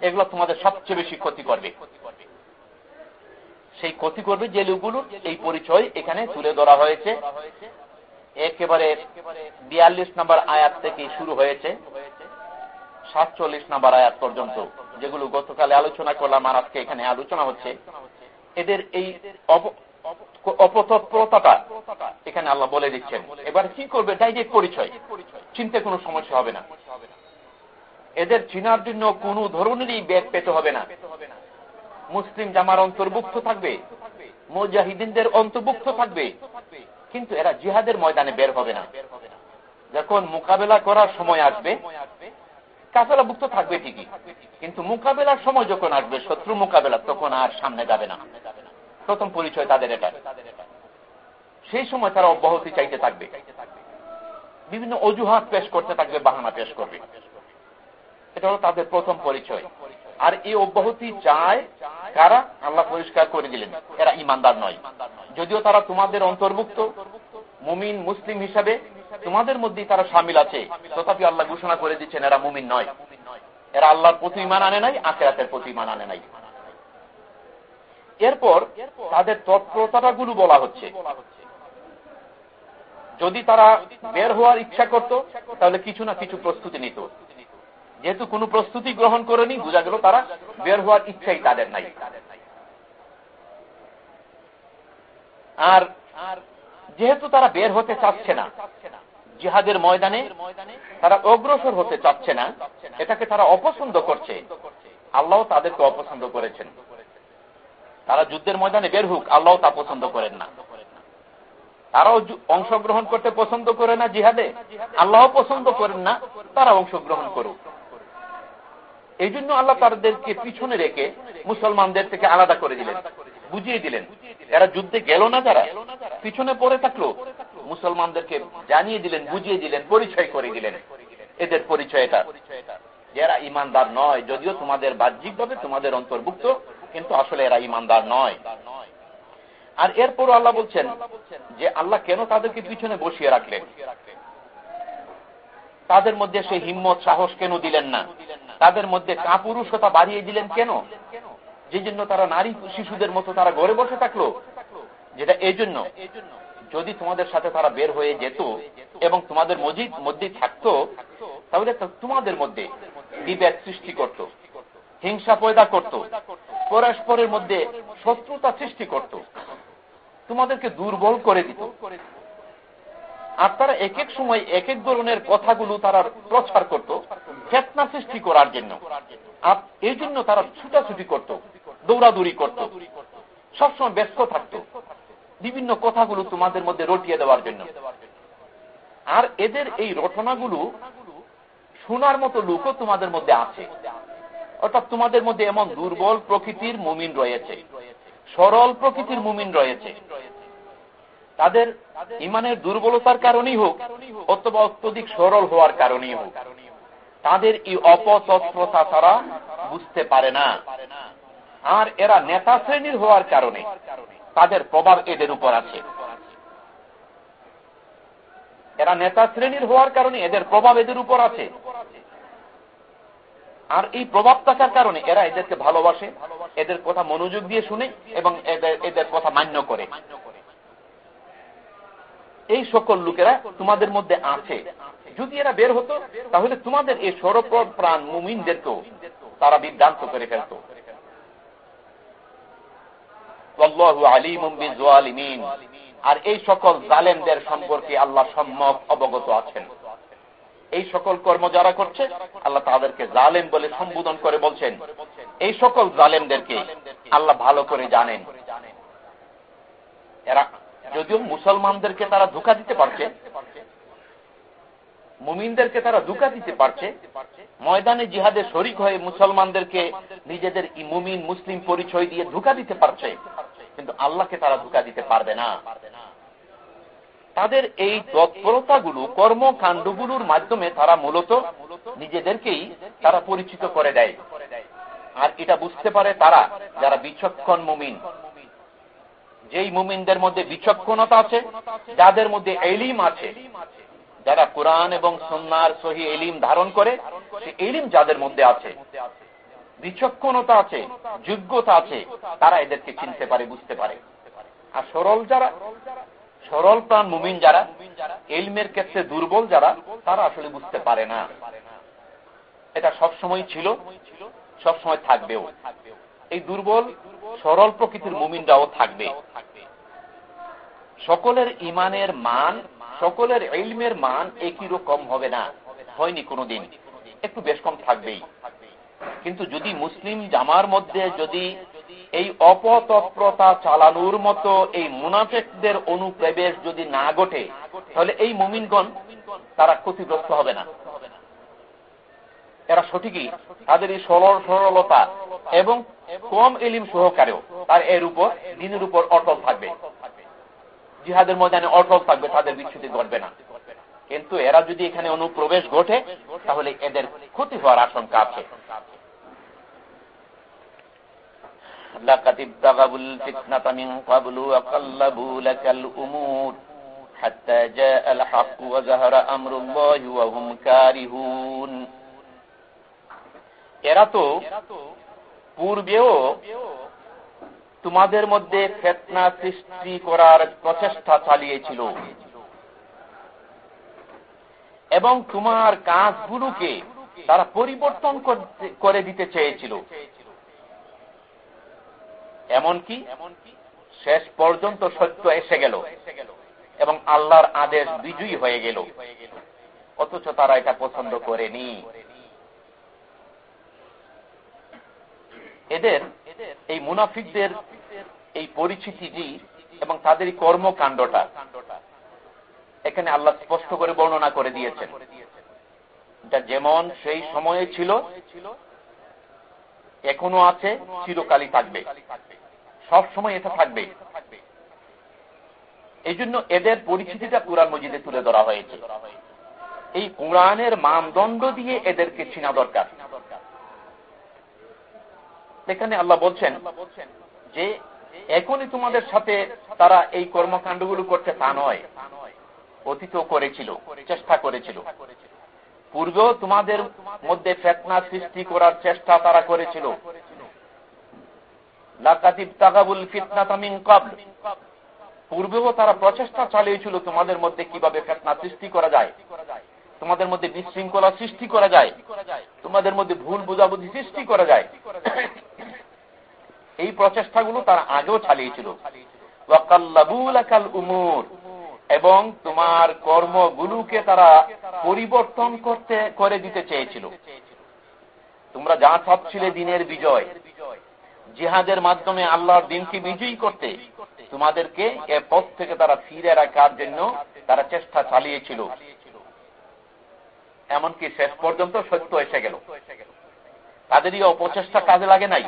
Speaker 1: এগুলো তোমাদের সবচেয়ে বেশি ক্ষতি করবে। সেই ক্ষতি করবে যে লোকগুলোর এই পরিচয় এখানে তুলে ধরা হয়েছে। একেবারে বিয়াল্লিশ নম্বর আয়াত থেকে শুরু হয়েছে। সাতচল্লিশ নম্বর আয়াত পর্যন্ত, যেগুলো গতকালে আলোচনা করলাম আর আজকে এখানে আলোচনা হচ্ছে। এদের এই অপতৎপরতাটা এখানে আল্লাহ বলে দিচ্ছেন। এবার কি করবে? ডাইরেক্ট পরিচয়। চিনতে কোনো সমস্যা হবে না। এদের চিনার জন্য কোন ধরনেরই ব্যাগ পেতে হবে না। মুসলিম জামার অন্তর্ভুক্ত থাকবে, মুজাহিদিনদের অন্তর্ভুক্ত থাকবে, কিন্তু এরা জিহাদের ময়দানে বের হবে না। যখন মোকাবেলা করার সময় আসবে, কাফেলাভুক্ত থাকবে ঠিকই, কিন্তু মোকাবেলার সময় যখন আসবে, শত্রু মোকাবেলা, তখন আর সামনে যাবে না। প্রথম পরিচয় তাদের এটা সেই সময় তারা অব্যাহতি চাইতে থাকবে। বিভিন্ন অজুহাত পেশ করতে থাকবে, বাহানা পেশ করবে। এটা হলো তাদের প্রথম পরিচয়। আর এই অব্যাহতি চায় কারা? আল্লাহ পরিষ্কার করে দিলেন। এরা ইমানদার নয়। যদিও তারা তোমাদের অন্তর্ভুক্ত, মুমিন, মুসলিম হিসাবে তোমাদের মধ্যেই তারা সামিল আছে। তথাপি আল্লাহ ঘোষণা করে দিচ্ছেন, এরা মুমিন নয়। এরা আল্লাহর প্রতি ইমান আনে নাই, আখেরাতের প্রতি ইমান আনে নাই। এরপর তাদের তৎপরতা গুলো বলা হচ্ছে। যদি তারা বের হওয়ার ইচ্ছা করত, তাহলে কিছু না কিছু প্রস্তুতি নিত। যেহেতু কোনো প্রস্তুতি গ্রহণ করেনি, বোঝা গেল তারা বের হওয়ার ইচ্ছাই তাদের নাই। আর যেহেতু তারা বের হতে চাচ্ছে না, জিহাদের ময়দানে তারা অগ্রসর হতে চাচ্ছে না, এটাকে তারা অপছন্দ করছে। আল্লাহ তাদেরকে অপছন্দ করেছেন। তারা যুদ্ধের ময়দানে বের হোক, আল্লাহ তা পছন্দ করেন না। তারাও অংশগ্রহণ করতে পছন্দ করে না জিহাদে আল্লাহ পছন্দ করেন না, তারা অংশগ্রহণ করুক। এই জন্য আল্লাহ তাদেরকে পিছনে রেখে মুসলমানদের থেকে আলাদা করে দিলেন, বুঝিয়ে দিলেন। এরা যুদ্ধে গেল না যারা? পিছনে পড়ে থাকল। মুসলমানদেরকে জানিয়ে দিলেন, বুঝিয়ে দিলেন, পরিচয় করে দিলেন। এদের পরিচয় এটা। যারা ইমানদার নয়, যদিও তোমাদের বাহ্যিকভাবে তোমাদের অন্তর্ভুক্ত, কিন্তু আসলে এরা ইমানদার নয়। আর এরপর আল্লাহ বলছেন যে আল্লাহ কেন তাদেরকে পিছনে বসিয়ে রাখলেন? তাদের মধ্যে সেই হিম্মত, সাহস কেন দিলেন না? তাদের মধ্যে কাপুরুষতা বাড়িয়ে দিলেন কেন? যে জন্য তারা নারী শিশুদের মতো তারা ঘরে বসে থাকল। যেটা এই জন্য। যদি তোমাদের সাথে তারা বের হয়ে যেত এবং তোমাদের মজিদ মধ্যে থাকতো, তাহলে তোমাদের মধ্যে বিভেদ সৃষ্টি করত, হিংসা পয়দা করত, পরস্পরের মধ্যে শত্রুতা সৃষ্টি করত। তোমাদেরকে দুর্বল করে দিত। আর তারা এক এক সময় এক এক ধরনের কথাগুলো তারা প্রচার করত, ফেতনা সৃষ্টি করার জন্য। আর এই জন্য তারা ছুটাছুটি করত, দৌড়াদৌড়ি করত, সবসময় ব্যস্ত থাকত, বিভিন্ন কথাগুলো তোমাদের মধ্যে রটিয়ে দেওয়ার জন্য। আর এদের এই রটনাগুলো শোনার মতো লোকও তোমাদের মধ্যে আছে। অর্থাৎ তোমাদের মধ্যে এমন দুর্বল প্রকৃতির মুমিন রয়েছে, সরল প্রকৃতির মুমিন রয়েছে। তাদের ইমানের দুর্বলতার কারণেই হোক, অথবা অত্যধিক সরল হওয়ার কারণেই হোক, তাদের এই অপতৎপ্রতা তারা বুঝতে পারে না। আর এরা নেতা শ্রেণির হওয়ার কারণে তাদের প্রভাব এদের উপর আছে। এরা নেতা শ্রেণির হওয়ার কারণে এদের প্রভাব এদের উপর আছে। আর এই প্রভাব থাকার কারণে এরা এদেরকে ভালোবাসে, এদের কথা মনোযোগ দিয়ে শুনে এবং এদের এদের কথা মান্য করে। এই সকল লোকেরা তোমাদের মধ্যে আছে। যদি এরা বের হতো, তাহলে তোমাদের এই সরপ্র প্রাণ মুমিনদেরকেও তারা বিভ্রান্ত করে ফেলত। আর এই সকল জালেমদের সম্পর্কে আল্লাহ সম্যক অবগত আছেন। এই সকল কর্ম যারা করছে, আল্লাহ তাদেরকে জালেম বলে সম্বোধন করে বলছেন। এই সকল জালেমদেরকে আল্লাহ ভালো করে জানেন। এরা যদিও মুসলমানদেরকে তারা ধোকা দিতে পারছে, মুমিনদেরকে তারা ধোকা দিতে পারছে, ময়দানে জিহাদের শরিক হয়ে মুসলমানদেরকে নিজেদের মুমিন, মুসলিম পরিচয় দিয়ে ধোকা দিতে পারছে, কিন্তু আল্লাহকে তারা ধোকা দিতে পারবে না। তাদের এই তৎপরতাগুলো, কর্মকাণ্ডগুলোর মাধ্যমে তারা মূলত নিজেদেরকেই তারা পরিচিত করে দেয়। আর এটা বুঝতে পারে তারা যারা বিচক্ষণ মুমিন। যেই মুমিনদের মধ্যে বিচক্ষণতা আছে, যাদের মধ্যে এলিম আছে, যারা কোরআন এবং সন্ন্যার সহি এলিম ধারণ করে, সে এলিম যাদের মধ্যে আছে, বিচক্ষণতা আছে, যোগ্যতা আছে, তারা এদেরকে চিনতে পারে, বুঝতে পারে। আর সরল যারা, সরল প্রাণ মুমিন যারা, এলমের ক্ষেত্রে দুর্বল যারা, তারা আসলে বুঝতে পারে না। এটা সবসময় ছিল, সবসময় থাকবেও। এই দুর্বল, সরল প্রকৃতির মুমিনরাও থাকবে। সকলের ইমানের মান, সকলের এলমের মান একই রকম হবে না। হয়নি কোনোদিন। একটু বেশ কম থাকবেই। কিন্তু যদি মুসলিম জামার মধ্যে যদি এই অপতৎপ্রতা চালানোর মতো এই মুনাফেকদের অনুপ্রবেশ যদি না ঘটে, তাহলে এই মুমিনগণ তারা ক্ষতিগ্রস্ত হবে না। এরা সঠিকই। তাদের এই সরল সরলতা এবং কম এলিম সহকারেও তার এর উপর দিনের উপর অটল থাকবে জিহাদের ময়দানে অটল থাকবে তাদের বিচ্ছুতি ঘটবে না কিন্তু এরা যদি এখানে অনুপ্রবেশ ঘটে তাহলে এদের ক্ষতি হওয়ার আশঙ্কা আছে لقد ابتغوا الفتنة من قبل وقلبوا لك الأمور حتى جاء الحق وظهر أمر الله وهم كارهون এরা তো পূর্বেও তোমাদের মধ্যে ফেতনা সৃষ্টি করার প্রচেষ্টা চালিয়েছিল। এবং তোমার কাজগুলোকে তারা পরিবর্তন করে দিতে চেয়েছিল। এমনকি শেষ পর্যন্ত সত্য এসে গেল এবং আল্লাহর আদেশ বিজয়ী হয়ে গেল। অথচ তারা এটা পছন্দ করেনি। এদের এই মুনাফিকদের এই পরিচিতিটি এবং তাদের কর্মকাণ্ডটা এখানে আল্লাহ স্পষ্ট করে বর্ণনা করে দিয়েছেন। এটা যেমন সেই সময়ে ছিল, এখনও আছে, চিরকালই থাকবে। সব সময় এটা থাকবে। এই জন্য এদের পরিচিতিটা কোরআন মজিদে তুলে ধরা হয়েছে। এই কোরআনের মানদণ্ড দিয়ে এদেরকে চিনা দরকার। এখানে আল্লাহ বলছেন যে এখনই তোমাদের সাথে তারা এই কর্মকাণ্ডগুলো করছে তা নয় অতীত করেছিল, চেষ্টা করেছিল। পূর্বেও তোমাদের মধ্যে ফেতনা সৃষ্টি করার চেষ্টা তারা করেছিল। পূর্বেও তারা প্রচেষ্টা চালিয়েছিল তোমাদের মধ্যে কীভাবে ফেতনা সৃষ্টি করা যায়, তোমাদের মধ্যে বিশৃঙ্খলা সৃষ্টি করা যায়, তোমাদের মধ্যে ভুল বুঝাবুঝি সৃষ্টি করা যায়। এই প্রচেষ্টাগুলো তারা আগেও চালিয়েছিল। উমুর। এবং তোমার কর্মগুলোকে তারা পরিবর্তন করতে, করে দিতে চেয়েছিল। তোমরা যা চাচ্ছিলে দিনের বিজয়। জিহাদের মাধ্যমে আল্লাহর দিনকে বিজয়ী করতে তোমাদেরকে এ পথ থেকে তারা ফিরে রাখার জন্য তারা চেষ্টা চালিয়েছিল। এমনকি শেষ পর্যন্ত সত্য এসে গেল। তাদেরই অপচেষ্টা কাজে লাগে নাই।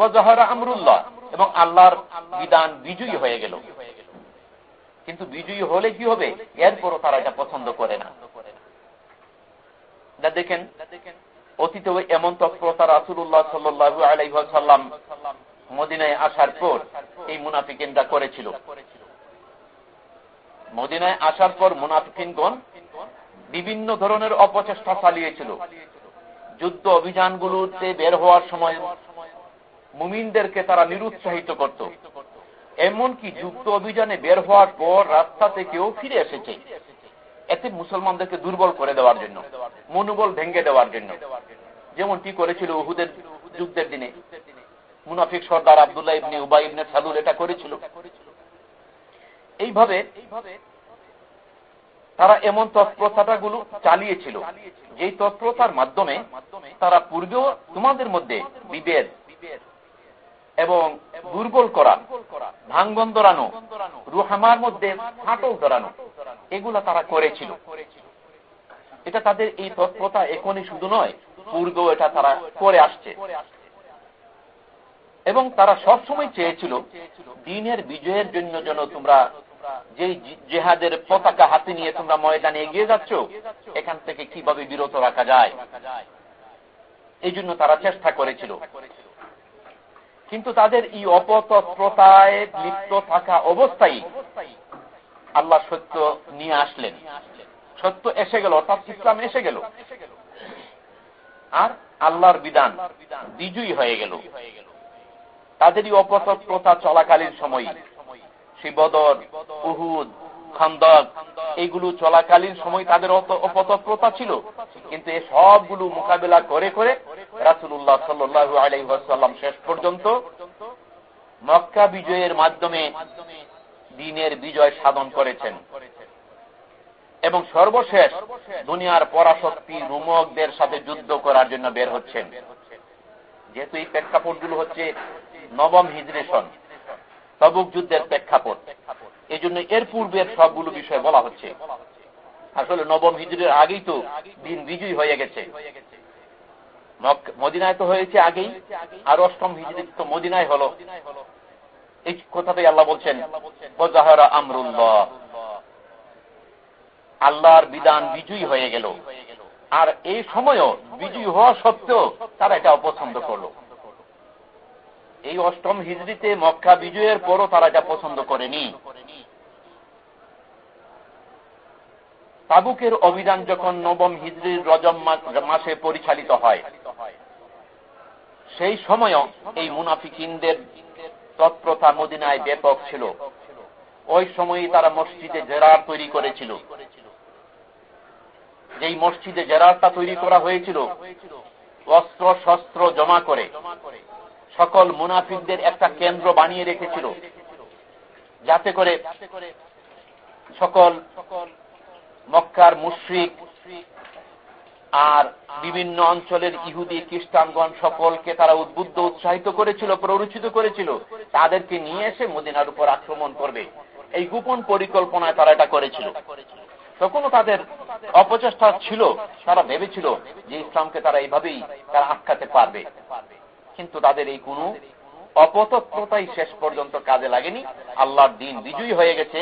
Speaker 1: ও জহরা আমরুল্লাহ, এবং আল্লাহর বিধান বিজয়ী হয়ে গেল। কিন্তু বিজয়ী হলে কি হবে? এরপরও তারা এটা পছন্দ করে না। দেখেন অতীতে এমন তৎপরতা রাসুল্লাহ সাল্লু আলাইসাল্লাম মদিনায় আসার পর এই মুনাফিকিনরা করেছিল। মদিনায় আসার পর মুনাফিকিনগণ বিভিন্ন ধরনের অপচেষ্টা চালিয়েছিল। যুদ্ধ অভিযানগুলোতে বের হওয়ার সময় মুমিনদেরকে তারা নিরুৎসাহিত করত। এমনকি যুদ্ধ অভিযানে বের হওয়ার পর রাস্তা থেকেও ফিরে এসেছে। এতে মুসলমানদেরকে দুর্বল করে দেওয়ার জন্য, মনোবল ভেঙে দেওয়ার জন্য। যেমন কি করেছিল উহুদের যুদ্ধের দিনে। মুনাফিক সর্দার আবদুল্লাহ ইবনে উবাই ইবনে সাদুল এটা করেছিল। এইভাবে তারা এমন তৎপ্রথাটাগুলো চালিয়েছিল, যেই তৎপ্রথার মাধ্যমে তারা পূর্বেও তোমাদের মধ্যে বিভেদ এবং দুর্বল করা, ভাঙ্গন ধরানো রুহামার মধ্যে ফাটল ধরানো এগুলা তারা করেছিল। এটা তাদের এই তৎপ্রতা এখনই শুধু নয়, পূর্বেও এটা তারা করে আসছে। এবং তারা সবসময় চেয়েছিল, দিনের বিজয়ের জন্য যেন তোমরা যেই জেহাদের পতাকা হাতে নিয়ে তোমরা ময়দানে এগিয়ে যাচ্ছ, এখান থেকে কীভাবে বিরত রাখা যায়? এই জন্য তারা চেষ্টা করেছিল। কিন্তু তাদের এই অপতৎপ্রতায় লিপ্ত থাকা অবস্থায় আল্লাহ সত্য নিয়ে আসলেন। সত্য এসে গেল, অর্থাৎ ইসলাম এসে গেল। আর আল্লাহর বিধান বিজয়ী হয়ে গেল। তাদেরই অপতৎপ্রতা চলাকালীন সময় শিবদর উহুদ খন্দক। এইগুলো চলাকালীন সময় তাদের অপতৎপ্রতা ছিল। কিন্তু এই সবগুলো মোকাবেলা করে করে রাসুল্লাহ সাল্লু আলাইসাল্লাম শেষ পর্যন্ত মক্কা বিজয়ের মাধ্যমে দিনের বিজয় সাধন করেছেন। এবং সর্বশেষ দুনিয়ার পরাশক্তি রুমকদের সাথে যুদ্ধ করার জন্য বের হচ্ছেন। যেহেতু এই প্রেক্ষাপটগুলো হচ্ছে নবম হিজরেশন তবুক যুদ্ধের প্রেক্ষাপট। এই জন্য এর পূর্বের সবগুলো বিষয় বলা হচ্ছে। আসলে নবম হিজরের আগেই তো দিন বিজয়ী হয়ে গেছে। মদিনায় তো হয়েছে আগেই, আর অষ্টম হিজরি তো মদিনায় হলো। এই কথাটাই আল্লাহ বলছেন আল্লাহর বিধান বিজয়ী হয়ে গেল। আর এই সময়ও বিজয়ী হওয়া সত্ত্বেও তারা এটা অপছন্দ করল। এই অষ্টম হিজড়িতে মক্কা বিজয়ের পরও তারা এটা পছন্দ করেনি। তাবুকের অভিযান যখন নবম হিজড়ির রজম মাসে পরিচালিত হয়, সেই সময়ও এই মুনাফিকিনদের তৎপ্রথা মদিনায় ব্যাপক ছিল। ওই সময়ই তারা মসজিদে জেরার তৈরি করেছিল। যেই মসজিদে জেরারটা তৈরি করা হয়েছিল, অস্ত্র, শস্ত্র জমা করে সকল মুনাফিকদের একটা কেন্দ্র বানিয়ে রেখেছিল। যাতে করে সকল মক্কার মুশ্রিক আর বিভিন্ন অঞ্চলের ইহুদি খ্রিস্টানগণ সকলকে তারা উদ্বুদ্ধ, উৎসাহিত করেছিল, প্ররোচিত করেছিল। তাদেরকে নিয়ে এসে মদিনার উপর আক্রমণ করবে। এই গোপন পরিকল্পনায় তারা এটা করেছিল। তখনও তাদের অপচেষ্টা ছিল। তারা ভেবেছিল যে ইসলামকে তারা এইভাবেই তারা আটকাতে পারবে। কিন্তু তাদের এই কোন অপতৎপ্রতাই শেষ পর্যন্ত কাজে লাগেনি আল্লাহর দিন বিজয়ী হয়ে গেছে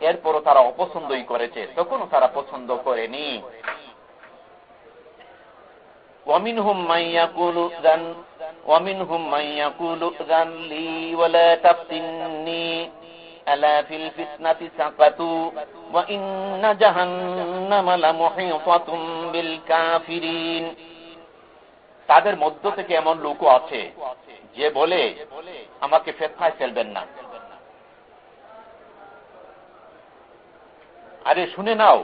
Speaker 1: এরপরও তারা অপছন্দই করেছে তখনও তারা পছন্দ করেনি ومنهم من يقول ذن ومنهم من يقول ذن لي ولا تفتني ألا في الفتنة سقطوا وإن جهنم لمحيطة بالكافرين তাদের মধ্য থেকে এমন লোকও আছে যে বলে আমাকে ফেতনায় ফেলবেন না। আরে শুনে নাও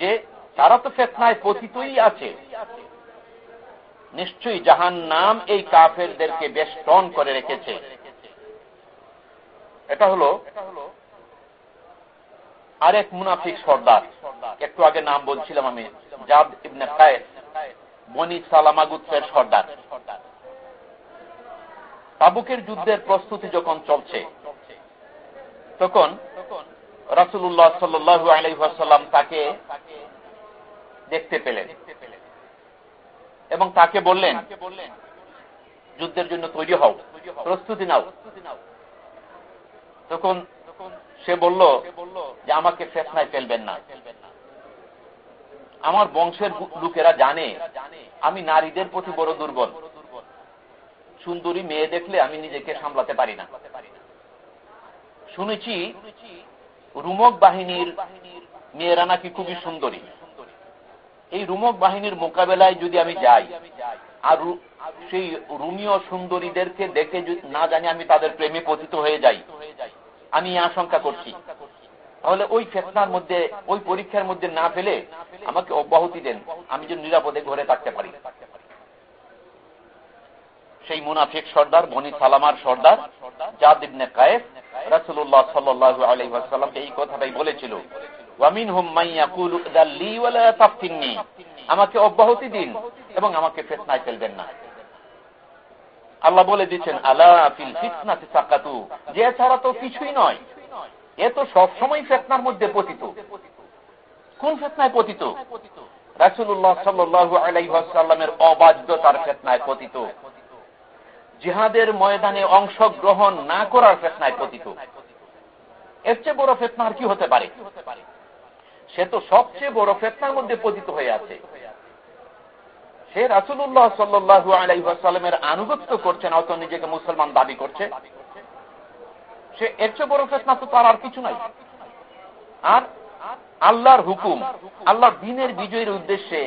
Speaker 1: যে তারা তো ফেতনায় পতিতই আছে। নিশ্চয়ই জাহান নাম এই কাফেরদেরকে বেষ্টন করে রেখেছে। এটা হলো আরেক মুনাফিক সর্দার। একটু আগে নাম বলছিলাম আমি, জাদ ইবনে কায়েস। বনি সালামা গুত্রের সর্দার। তাবুকের যুদ্ধের প্রস্তুতি যখন চলছে, তখন রাসুল্লাহ সাল্লু আলাইসাল্লাম তাকে দেখতে পেলেন এবং তাকে বললেন, যুদ্ধের জন্য তৈরি হও, প্রস্তুতি নাও। তখন সে বলল যে, আমাকে ফেসনায় ফেলবেন না। আমার বংশের লোকেরা জানে, আমি নারীদের প্রতি বড় দুর্বল। সুন্দরী মেয়ে দেখলে আমি নিজেকে সামলাতে পারি না। শুনেছি, রুমক বাহিনীর মেয়েরা নাকি খুবই সুন্দরী। এই রুমক বাহিনীর মোকাবেলায় যদি আমি যাই, আর সেই রুমীয় সুন্দরীদেরকে দেখে না জানি আমি তাদের প্রেমে পতিত হয়ে যাই, আমি আশঙ্কা করছি। তাহলে ওই ফেতনার মধ্যে, ওই পরীক্ষার মধ্যে না ফেলে আমাকে অব্যাহতি দেন। আমি যেন নিরাপদে ঘরে থাকতে পারি। সেই মুনাফিক সর্দার, বনি সালামার সর্দার জাদিবনে কায়েফ রাসুল্লাহ সাল্লাহ আলহামকে এই কথাটাই বলেছিল। আমাকে অব্যাহতি দিন এবং আমাকে ফেতনায় ফেলবেন না। আল্লাহ বলে দিচ্ছেন আল্লাহ যে ছাড়া তো কিছুই নয়। এ তো সবসময় ফেতনার মধ্যে পতিত। কোন ফেতনায় পতিত? রাসুল্লাহ সাল্লু আলাইসাল্লামের অবাধ্যতার ফেতনায় পতিত। জিহাদের ময়দানে অংশগ্রহণ না করার ফেতনায় পতিত। এর চেয়ে বড় ফেতনা আর কি হতে পারে? সে তো সবচেয়ে বড় ফেতনার মধ্যে পতিত হয়ে আছে। সে রাসুল্লাহ সাল্লু আলাইসাল্লামের আনুগত্য করছে না অত নিজেকে মুসলমান দাবি করছে। সে এর চেয়ে বড় ফেতনা তো তার আর কিছু নাই। আর আল্লাহর হুকুম, আল্লাহর দিনের বিজয়ের উদ্দেশ্যে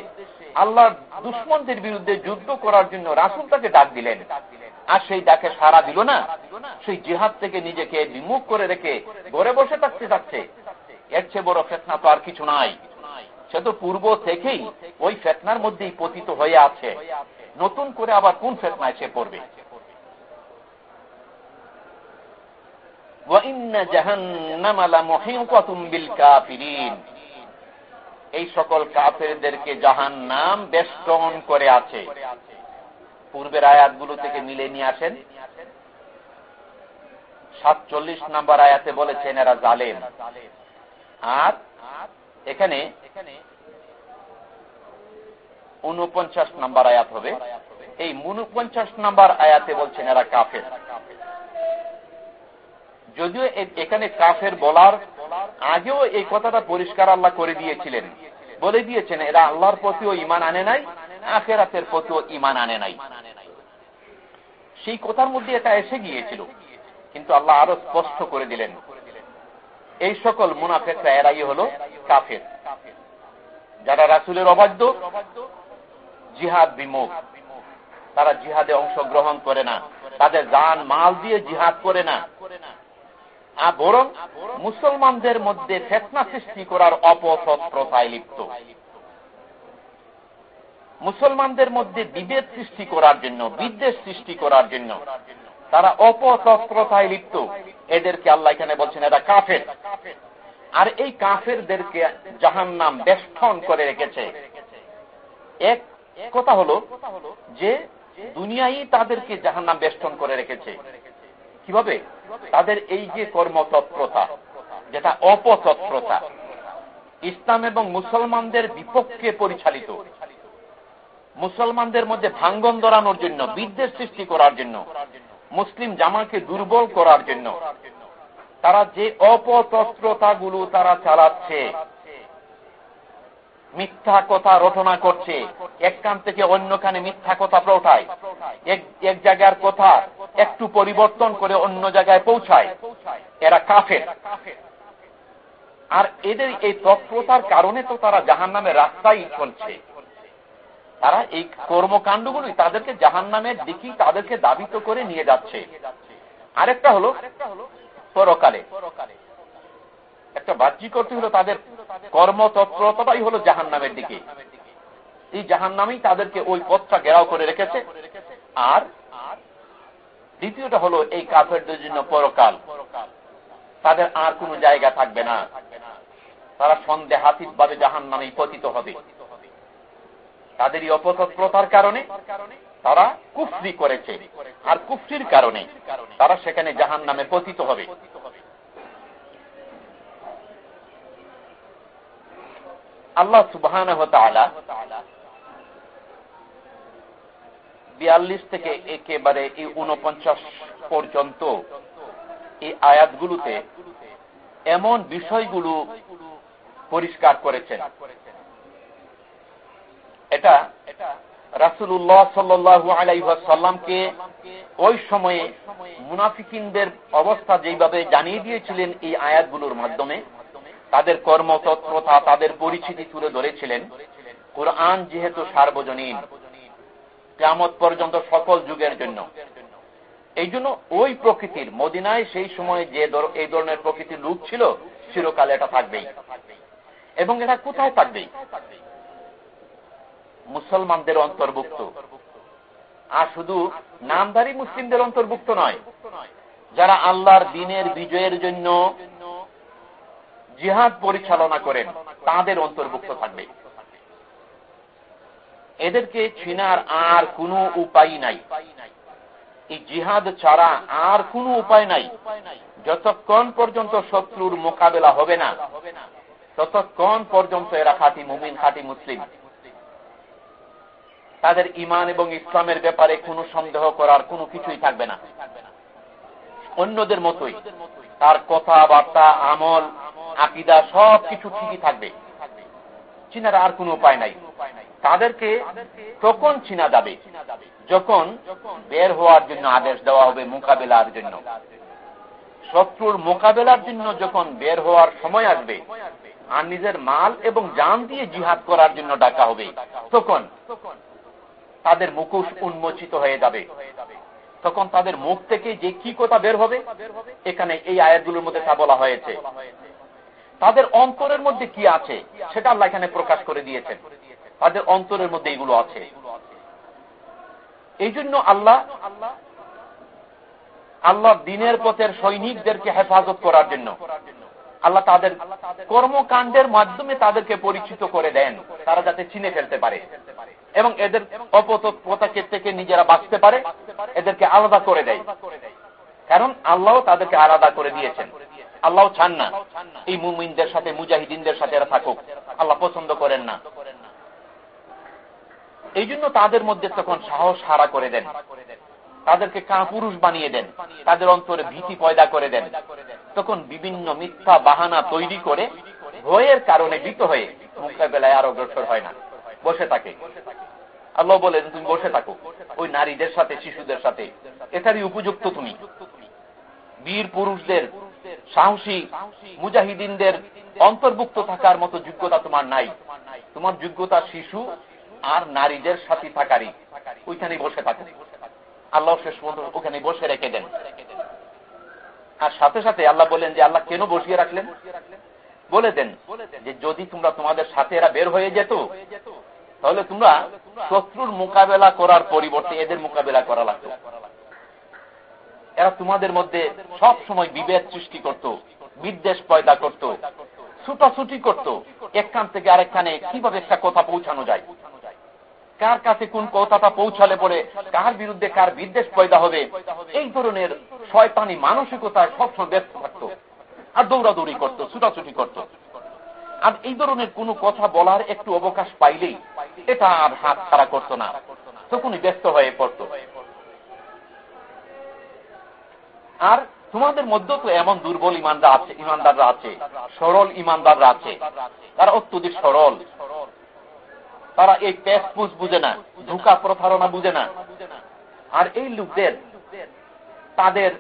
Speaker 1: আল্লাহর দুশ্মনদের বিরুদ্ধে যুদ্ধ করার জন্য রাসুল তাকে ডাক দিলেন। আর সেই ডাকে সারা দিল না। সেই জিহাদ থেকে নিজেকে বিমুখ করে রেখে ঘরে বসে থাকতে যাচ্ছে এর চেয়ে বড় ফেতনা তো আর কিছু নাই। সে তো পূর্ব থেকেই ওই ফেতনার মধ্যেই পতিত হয়ে আছে। নতুন করে আবার কোন ফেতনায় সে পড়বে? এই সকল কাফেরদেরকে জাহান নাম বেষ্টন করে আছে। পূর্বের আয়াতগুলো থেকে মিলে নিয়ে আসেন। সাতচল্লিশ নাম্বার আয়াতে বলেছেন, এরা জালেম। আর এখানে উনপঞ্চাশ নাম্বার আয়াত হবে। এই উনপঞ্চাশ নাম্বার আয়াতে বলছেন, এরা কাফের। যদিও এখানে কাফের বলার আগেও এই কথাটা পরিষ্কার আল্লাহ করে দিয়েছিলেন। বলে দিয়েছেন, এরা আল্লাহর প্রতিও ইমান আনে নাই, আখেরাতের প্রতিও ইমান আনে নাই। সেই কথার মধ্যে এটা এসে গিয়েছিল, কিন্তু আল্লাহ আরও স্পষ্ট করে দিলেন। এই সকল মুনাফেকরা, এরাই হল কাফের। যারা রাসুলের অবাধ্য, জিহাদ বিমুখ। তারা জিহাদে অংশগ্রহণ করে না। তাদের যান মাল দিয়ে জিহাদ করে না। বরং মুসলমানদের মধ্যে ফেতনা সৃষ্টি করার অপতৎপ্রতায় লিপ্ত। মুসলমানদের মধ্যে বিভেদ সৃষ্টি করার জন্য, বিদ্বেষ সৃষ্টি করার জন্য তারা অপতৎপ্রতায় লিপ্ত। এদেরকে আল্লাহ এখানে বলছেন, এরা কাফের। আর এই কাফেরদেরকে জাহান নাম বেষ্টন করে রেখেছে। এক কথা হলো যে, দুনিয়াই তাদেরকে জাহান নাম বেষ্টন করে রেখেছে। কীভাবে? তাদের এই যে কর্মতৎপ্রতা, যেটা অপতৎপ্রতা, ইসলাম এবং মুসলমানদের বিপক্ষে পরিচালিত, মুসলমানদের মধ্যে ভাঙ্গন ধরানোর জন্য, বিদ্বেষ সৃষ্টি করার জন্য, মুসলিম জামাকে দুর্বল করার জন্য, তারা যে অপতৎপ্রতাগুলো তারা চালাচ্ছে মিথ্যা কথা রটনা করছে। এক কান থেকে অন্য কানে মিথ্যা কথা প্রঠায়। এক জায়গার কথা একটু পরিবর্তন করে অন্য জায়গায় পৌঁছায়। এরা কাফের। আর এদের এই তৎপ্রতার কারণে তো তারা জাহান নামের রাস্তায় চলছে। তারা এই কর্মকাণ্ডগুলি তাদেরকে জাহান নামের দিকেই তাদেরকে দাবিত করে নিয়ে যাচ্ছে। আরেকটা হলো পরকালে। একটা বাহ্যিক করতে হলো তাদের কর্মতৎপরতাই হলো জাহান নামের দিকে। এই জাহান নামেই তাদেরকে ওই পথটা ঘেরাও করে রেখেছে। আর দ্বিতীয়টা হলো এই কাফেরদের জন্য পরকাল। তাদের আর কোন জায়গা থাকবে না। তারা সন্দেহাতীত ভাবে জাহান নামেই পতিত হবে। তাদের এই অপতৎপ্রতার কারণে তারা কুফরি করেছে। আর কুফরির কারণে তারা সেখানে জাহান নামে পতিত হবে। আল্লাহ সুবাহ বিয়াল্লিশ থেকে একেবারে এই উনপঞ্চাশ পর্যন্ত এই আয়াতগুলোতে এমন বিষয়গুলো পরিষ্কার করেছেন। এটা রাসুল্লাহ সাল্লু আলাইসাল্লামকে ওই সময়ে মুনাফিকিনদের অবস্থা যেভাবে জানিয়ে দিয়েছিলেন এই আয়াতগুলোর মাধ্যমে তাদের কর্মতৎপরতা, তাদের পরিচিতি তুলে ধরেছিলেন কোরআন যেহেতু সার্বজনীন কেমত পর্যন্ত সকল যুগের জন্য। এই জন্য ওই প্রকৃতির, মদিনায় সেই সময় যে এই ধরনের প্রকৃতির রূপ ছিল, চিরকালে এটা থাকবেই। এবং এটা কোথায় থাকবেই? মুসলমানদের অন্তর্ভুক্ত। আর শুধু নামধারী মুসলিমদের অন্তর্ভুক্ত নয়, যারা আল্লাহর দিনের বিজয়ের জন্য জিহাদ পরিচালনা করেন, তাদের অন্তর্ভুক্ত থাকবে। এদেরকে চিনার আর কোনো উপায় নাই। এই জিহাদ ছাড়া আর কোনো উপায় নাই। যতক্ষণ পর্যন্ত শত্রুর মোকাবেলা হবে না, ততক্ষণ পর্যন্ত এরা খাটি মুমিন, খাটি মুসলিম। তাদের ইমান এবং ইসলামের ব্যাপারে কোনো সন্দেহ করার কোনো কিছুই থাকবে না। অন্যদের মতোই, তার কথাবার্তা, আমল আকিদা সব কিছু ঠিকই থাকবে। চিনার আর কোনো উপায় নাই। তাদেরকে তখন চিনা যাবে, যখন বের হওয়ার জন্য আদেশ দেওয়া হবে মোকাবেলার জন্য। শত্রুর মোকাবেলার জন্য যখন বের হওয়ার সময় আসবে, আর নিজের মাল এবং জান দিয়ে জিহাদ করার জন্য ডাকা হবে, তখন তাদের মুখোশ উন্মোচিত হয়ে যাবে। তখন তাদের মুখ থেকে যে কি কথা বের হবে, এখানে এই আয়াতগুলোর মধ্যে তা বলা হয়েছে। তাদের অন্তরের মধ্যে কি আছে, সেটা আল্লাহ এখানে প্রকাশ করে দিয়েছেন। তাদের অন্তরের মধ্যে এগুলো আছে। এই জন্য আল্লাহ আল্লাহ দিনের পথের সৈনিকদেরকে হেফাজত করার জন্য, আল্লাহ তাদের কর্মকাণ্ডের মাধ্যমে তাদেরকে পরিচিত করে দেন, তারা যাতে চিনে ফেলতে পারে। এবং এদের অপতৎপতাকে থেকে নিজেরা বাঁচতে পারে, এদেরকে আলাদা করে দেয়। কারণ আল্লাহ তাদেরকে আলাদা করে দিয়েছেন। আল্লাহ চান না। এই মুমিনদের সাথে, মুজাহিদিনদের সাথে এরা থাকুক। আল্লাহ পছন্দ করেন না। এই জন্য তাদের মধ্যে তখন সাহস হারা করে দেন। তাদেরকে কা পুরুষ বানিয়ে দেন। তাদের অন্তরে ভীতি পয়দা করে দেন। তখন বিভিন্ন মিথ্যা বাহানা তৈরি করে ভয়ের কারণে ভীত হয়ে মোকাবেলায় আর অগ্রসর হয় না। বসে থাকে। আল্লাহ বলেন, তুমি বসে থাকো। ওই নারীদের সাথে, শিশুদের সাথে। এটারই উপযুক্ত তুমি। বীর পুরুষদের সাহসী মুজাহিদিনদের অন্তর্ভুক্ত থাকার মতো যোগ্যতা তোমার নাই। তোমার যোগ্যতা শিশু আর নারীদের সাথী থাকারই। ওইখানে বসে থাকো। আল্লাহ শেষ পর্যন্ত ওখানে বসে রেখে দেন। আর সাথে সাথে আল্লাহ বলেন যে, আল্লাহ কেন বসিয়ে রাখলেন? বলে দেন যে, যদি তোমরা তোমাদের সাথে এরা বের হয়ে যেত, তাহলে তোমরা শত্রুর মোকাবেলা করার পরিবর্তে এদের মোকাবেলা করা লাগত। এরা তোমাদের মধ্যে সব সময় বিভেদ সৃষ্টি করত, বিদ্বেষ পয়দা করত, ছুটাছুটি করত। একখান থেকে আরেকখানে কীভাবে একটা কথা পৌঁছানো যায়? কার কাছে কোন কথাটা পৌঁছালে পরে কার বিরুদ্ধে কার বিদ্বেষ পয়দা হবে? এই ধরনের শয়তানি মানসিকতায় সবসময় ব্যস্ত থাকত আর দৌড়াদৌড়ি করত, ছুটাছুটি করত। আর এই ধরনের কোনো কথা বলার একটু অবকাশ পাইলেই এটা আর হাত ছাড়া করত না। তখনই ব্যস্ত হয়ে পড়ত। আর তোমাদের মধ্যে তো এমন দুর্বল ইমানদার আছে, ইমানদাররা আছে, সরল ইমানদাররা আছে। তারা অত্যধিক সরল। তারা এই পেসপুস বুঝে না, ধোকা প্রতারণা বুঝে না। আর এই লোকদের, তাদের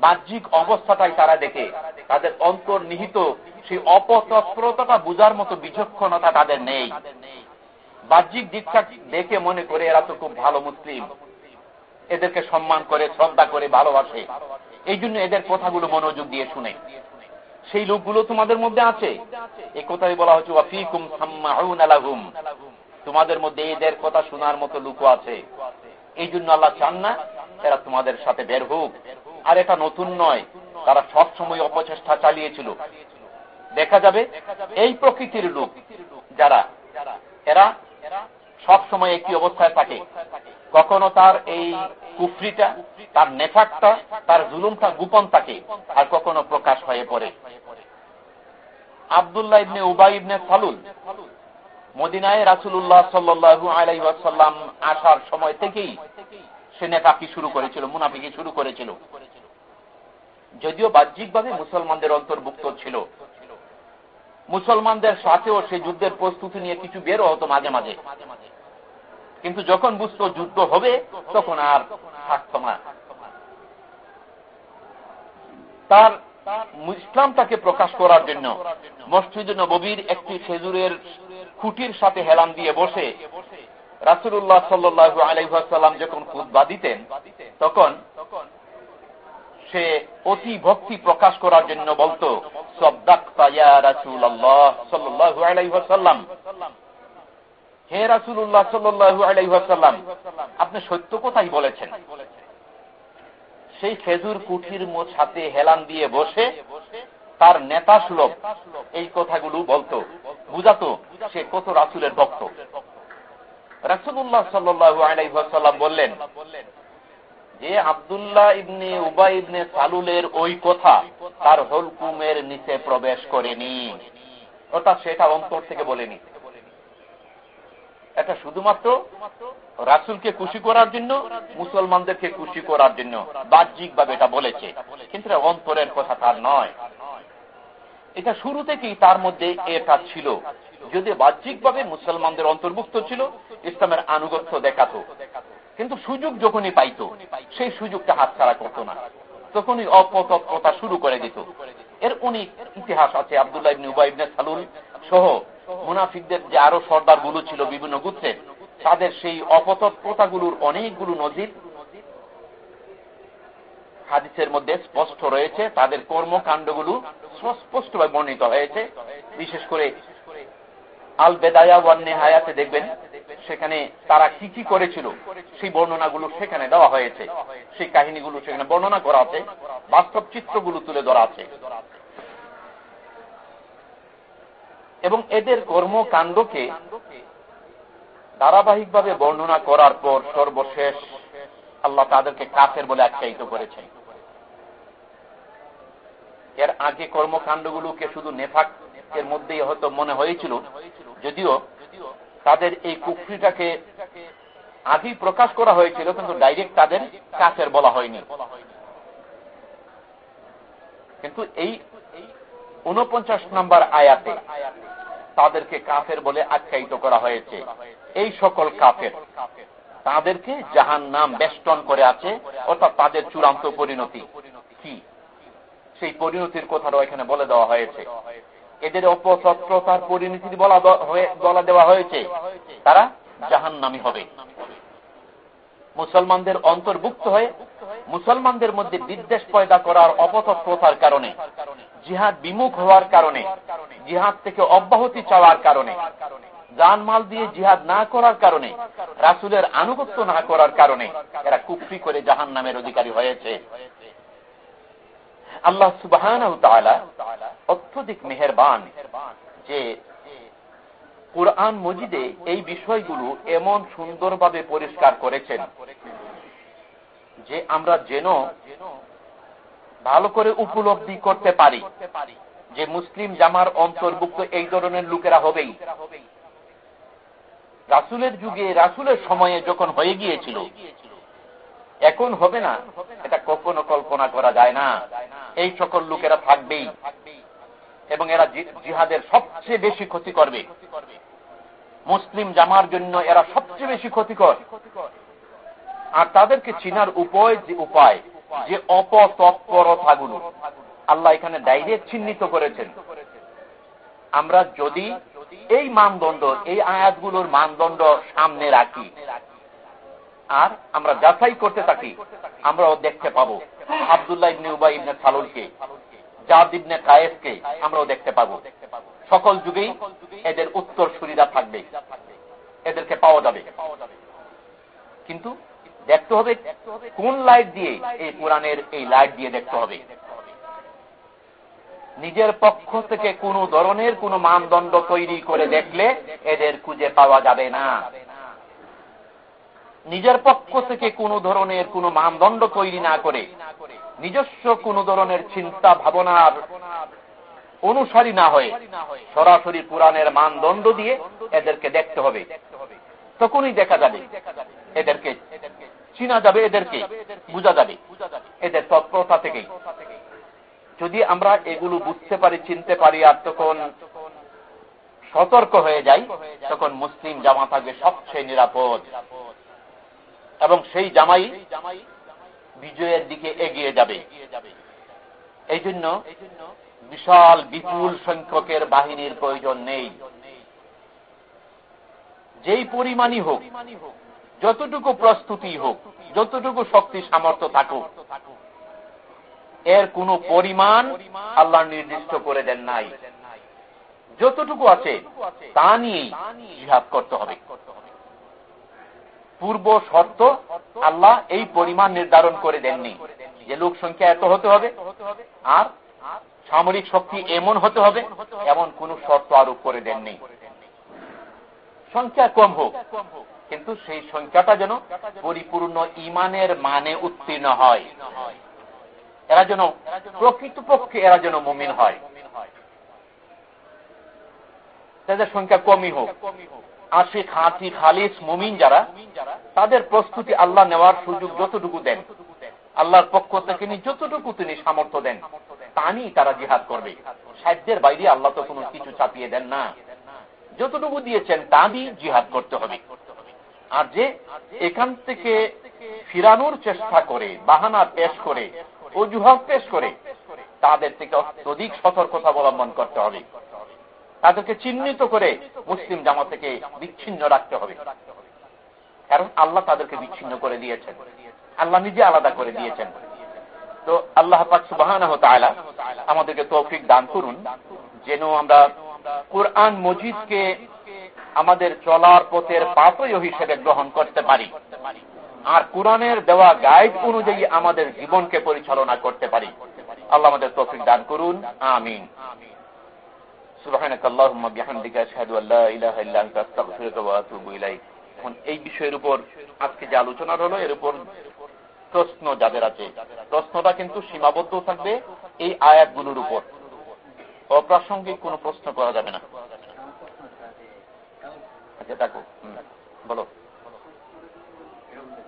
Speaker 1: বাহ্যিক অবস্থাটাই তারা দেখে। তাদের অন্তর্নিহিত সেই অপতৎপরতাটা বুঝার মতো বিচক্ষণতা তাদের নেই। বাহ্যিক দিকটা দেখে মনে করে এরা তো খুব ভালো মুসলিম। এদেরকে সম্মান করে, শ্রদ্ধা করে, ভালোবাসে। এই জন্য এদের কথাগুলো মনোযোগ দিয়ে শুনে। সেই লোকগুলো তোমাদের মধ্যে আছে? এই কথাই বলা হচ্ছে তোমাদের মধ্যে এদের কথা শোনার মতো লোক আছে। এই জন্য আল্লাহ চান না এরা তোমাদের সাথে বের হোক। আর এটা নতুন নয়, তারা সব সময় অপচেষ্টা চালিয়েছিল। দেখা যাবে, এই প্রকৃতির লোক যারা, এরা সব সময় একটি অবস্থায় থাকে। কখনো তার এই কুফরিটা, তার নেফাকটা, তার জুলুমটা গোপন থাকে আর কখনো প্রকাশ হয়ে পড়ে। আবদুল্লাহ ইবনে উবাই ইবনে ফালুল মদিনায় রাসুল্লাহ সাল্লু আলাইসাল্লাম আসার সময় থেকেই সে নেতাকি শুরু করেছিল, মুনাফিকি শুরু করেছিল। যদিও বাহ্যিকভাবে মুসলমানদের অন্তর্ভুক্ত ছিল। মুসলমানদের সাথেও সে যুদ্ধের প্রস্তুতি নিয়ে কিছু বেরো হতো মাঝে মাঝে। কিন্তু যখন বুঝত যুদ্ধ হবে, তখন আর থাকত না। তার ইসলামটাকে প্রকাশ করার জন্য মসজিদ নবীর একটি খেজুরের খুঁটির সাথে হেলাম দিয়ে বসে রাসুল্লাহ সাল্লু আলাইসাল্লাম যখন খুদ্া দিতেন, তখন সে অতি ভক্তি প্রকাশ করার জন্য বলতো হে রাসুল্লাহ সাল্লু আলাইসাল্লাম আপনি সত্য কোথায় বলেছেন। সেই খেজুর কুঠির সাথে হেলান দিয়ে বসে তার নেতা সুলভ এই কথাগুলো বলতো। বুঝাতো সে কত রাসুলের ভক্ত। রাসুল্লাহ সাল্লু আলাইসাল্লাম বললেন, যে আবদুল্লাহ ইবনে উবা ইবনে সালুলের ওই কথা তার হলকুমের নিচে প্রবেশ করেনি। অর্থাৎ সেটা অন্তর থেকে বলেনি। এটা শুধুমাত্র রাসুলকে খুশি করার জন্য, মুসলমানদেরকে খুশি করার জন্য বাহ্যিক ভাবে এটা বলেছে। কিন্তু অন্তরের কথা তার নয়। এটা শুরু থেকেই তার মধ্যে এটা ছিল। যদি বাহ্যিকভাবে মুসলমানদের অন্তর্ভুক্ত ছিল, ইসলামের আনুগত্য দেখাতো। কিন্তু সুযোগ যখনই পাইত, সেই সুযোগটা হাতছাড়া করত না। তখনই অপতৎপরতা শুরু করে দিত। এর অনেক ইতিহাস আছে, আবদুল্লাহ ইবনে উবাই সালুল সহ মুনাফিকদের যে আরও সর্দারগুলো ছিল বিভিন্ন গুত্রের তাদের সেই অপতৎপরতাগুলোর অনেকগুলো নজির হাদিসের মধ্যে স্পষ্ট রয়েছে। তাদের কর্মকাণ্ডগুলো স্পষ্টভাবে বর্ণিত হয়েছে। বিশেষ করে আল বেদায়া ওয়ান্নে হায়াতে দেখবেন, সেখানে তারা কি কি করেছিল, সেই বর্ণনাগুলো সেখানে দেওয়া হয়েছে। সেই কাহিনীগুলো সেখানে বর্ণনা করা আছে। বাস্তব চিত্রগুলো তুলে ধরা আছে। এবং এদের কর্মকাণ্ডকে ধারাবাহিকভাবে বর্ণনা করার পর সর্বশেষ আল্লাহ তাদেরকে কাফের বলে আখ্যায়িত করেছেন। এর আগে কর্মকাণ্ডগুলোকে শুধু নেফাক এর মধ্যেই হয়তো মনে হয়েছিল, যদিও তাদের এই কুফরিটাকে আগেই প্রকাশ করা হয়েছিল, কিন্তু ডাইরেক্ট তাদের কাফের বলা হয়নি। কিন্তু এই উনপঞ্চাশ নম্বর আয়াতে তাদেরকে কাফের বলে আখ্যায়িত করা হয়েছে। এই সকল কাফের তাদেরকে জাহান নাম বেষ্টন করে আছে, অর্থাৎ তাদের চূড়ান্ত পরিণতি কি? সেই পরিণতির কথাটাও এখানে বলে দেওয়া হয়েছে। এদের অপতত্রতার পরিণতি বলা দেওয়া হয়েছে। তারা জাহান নামি হবে। মুসলমানদের অন্তর্ভুক্ত হয়ে মুসলমানদের মধ্যে বিদ্বেষ পয়দা করার অপতৎপ্রতার কারণে জিহাদ বিমুখ হওয়ার কারণে, জিহাদ থেকে অব্যাহতি চাওয়ার কারণে, জানমাল দিয়ে জিহাদ না করার কারণে, রাসুলের আনুগত্য না করার কারণে এরা কুফরি করে জাহান নামের অধিকারী হয়েছে। আল্লাহ সুবাহ অত্যধিক মেহরবান যে কোরআন মজিদে এই বিষয়গুলো এমন সুন্দরভাবে পরিষ্কার করেছেন যে আমরা যেন ভালো করে উপলব্ধি করতে পারি যে মুসলিম জামার অন্তর্ভুক্ত এই ধরনের লোকেরা হবেই। রাসুলের যুগে, রাসুলের সময়ে যখন হয়ে গিয়েছিল, এখন হবে না, এটা কখনো কল্পনা করা যায় না। এই সকল লোকেরা থাকবেই এবং এরা জিহাদের সবচেয়ে বেশি ক্ষতি করবে। মুসলিম জামার জন্য এরা সবচেয়ে বেশি ক্ষতিকর। আর তাদেরকে চিনার উপায় যে উপায় যে অপতৎপরতাগুলো আল্লাহ এখানে ডাইরেক্ট চিহ্নিত করেছেন। আমরা যদি এই মানদণ্ড, এই আয়াতগুলোর মানদণ্ড সামনে রাখি, আর আমরা যাচাই করতে থাকি, আমরাও দেখতে পাবো। আবদুল্লাহ ইবনে উবাই ইবনে সালুলকে, জাদ ইবনে কায়েসকে আমরাও দেখতে পাবো। সকল যুগেই এদের উত্তর সুবিধা থাকবে। এদেরকে পাওয়া যাবে। কিন্তু দেখতে হবে কোন লাইট দিয়ে এই কোরআনের এই লাইট দিয়ে দেখতে হবে। নিজের পক্ষ থেকে কোন ধরনের কোন মানদণ্ড তৈরি করে দেখলে এদের খুঁজে পাওয়া যাবে না। নিজের পক্ষ থেকে কোন ধরনের কোন মানদণ্ড তৈরি না করে নিজস্ব কোন ধরনের চিন্তা ভাবনার অনুসারী না হয়ে সরাসরি পুরাণের মানদণ্ড দিয়ে এদেরকে দেখতে হবে। তখনই দেখা যাবে এদেরকে চিনা যাবে এদেরকে, বোঝা যাবে, এদের তৎপরতা থেকেই। যদি আমরা এগুলো বুঝতে পারি, চিনতে পারি, আর তখন সতর্ক হয়ে যায় তখন মুসলিম জামা থাকবে সবচেয়ে নিরাপদ। এবং সেই জামাই বিজয়ের দিকে এগিয়ে যাবে। এই জন্য বিশাল, বিপুল সংখ্যকের বাহিনীর প্রয়োজন নেই। যেই পরিমাণই হোক যতটুকু প্রস্তুতি হোক, যতটুকু শক্তি, সামর্থ্য থাকুক, এর কোন পরিমাণ আল্লাহ নির্দিষ্ট করে দেন নাই। যতটুকু আছে, তা নিয়েই জিহাদ করতে হবে। পূর্ব শর্ত, আল্লাহ এই পরিমাণ নির্ধারণ করে দেননি যে লোক সংখ্যা এত হতে হবে, আর সামরিক শক্তি এমন হতে হবে, এমন কোন শর্ত আরোপ করে দেননি। সংখ্যা কম হোক কিন্তু সেই সংখ্যাটা যেন পরিপূর্ণ ইমানের মানে উত্তীর্ণ হয়। এরা যেন প্রকৃতপক্ষে এরা যেন মুমিন হয়। তাদের সংখ্যা কমই হোক। আশিক হাতি খালিস মুমিন যারা, তাদের প্রস্তুতি আল্লাহ নেওয়ার সুযোগ যতটুকু দেন, আল্লাহর পক্ষ থেকে যতটুকু তিনি সামর্থ্য দেন, তা নিয়ে তারা জিহাদ করবে। সাহায্যের বাইরে আল্লাহ তো কোনো কিছু চাপিয়ে দেন না। যতটুকু দিয়েছেন তা দিয়ে জিহাদ করতে হবে। আর যে এখান থেকে ফিরানোর চেষ্টা করে, বাহানা পেশ করে, অজুহাত পেশ করে, তাদের থেকে অধিক সতর্কতা অবলম্বন করতে হবে। তাদেরকে চিহ্নিত করে মুসলিম জামা থেকে বিচ্ছিন্ন রাখতে হবে। কারণ আল্লাহ তাদেরকে বিচ্ছিন্ন করে দিয়েছেন। আল্লাহ নিজে আলাদা করে দিয়েছেন। তো আল্লাহ সুবাহ আমাদেরকে তৌফিক দান করুন। যেন আমরা কোরআন মজিদকে আমাদের চলার পথের পাতয় হিসেবে গ্রহণ করতে পারি। আর কোরআনের দেওয়া গাইড অনুযায়ী আমাদের জীবনকে পরিচালনা করতে পারি। আল্লাহ আমাদের তৌফিক দান করুন। আমিন। এই বিষয়ের উপর আজকে যে আলোচনা হলো এর উপর প্রশ্ন যাদের আছে, প্রশ্নটা কিন্তু সীমাবদ্ধ থাকবে এই আয়াতগুলোর উপর। অপ্রাসঙ্গিক কোনো প্রশ্ন করা যাবে না। আচ্ছা দেখো বলো
Speaker 2: এখানে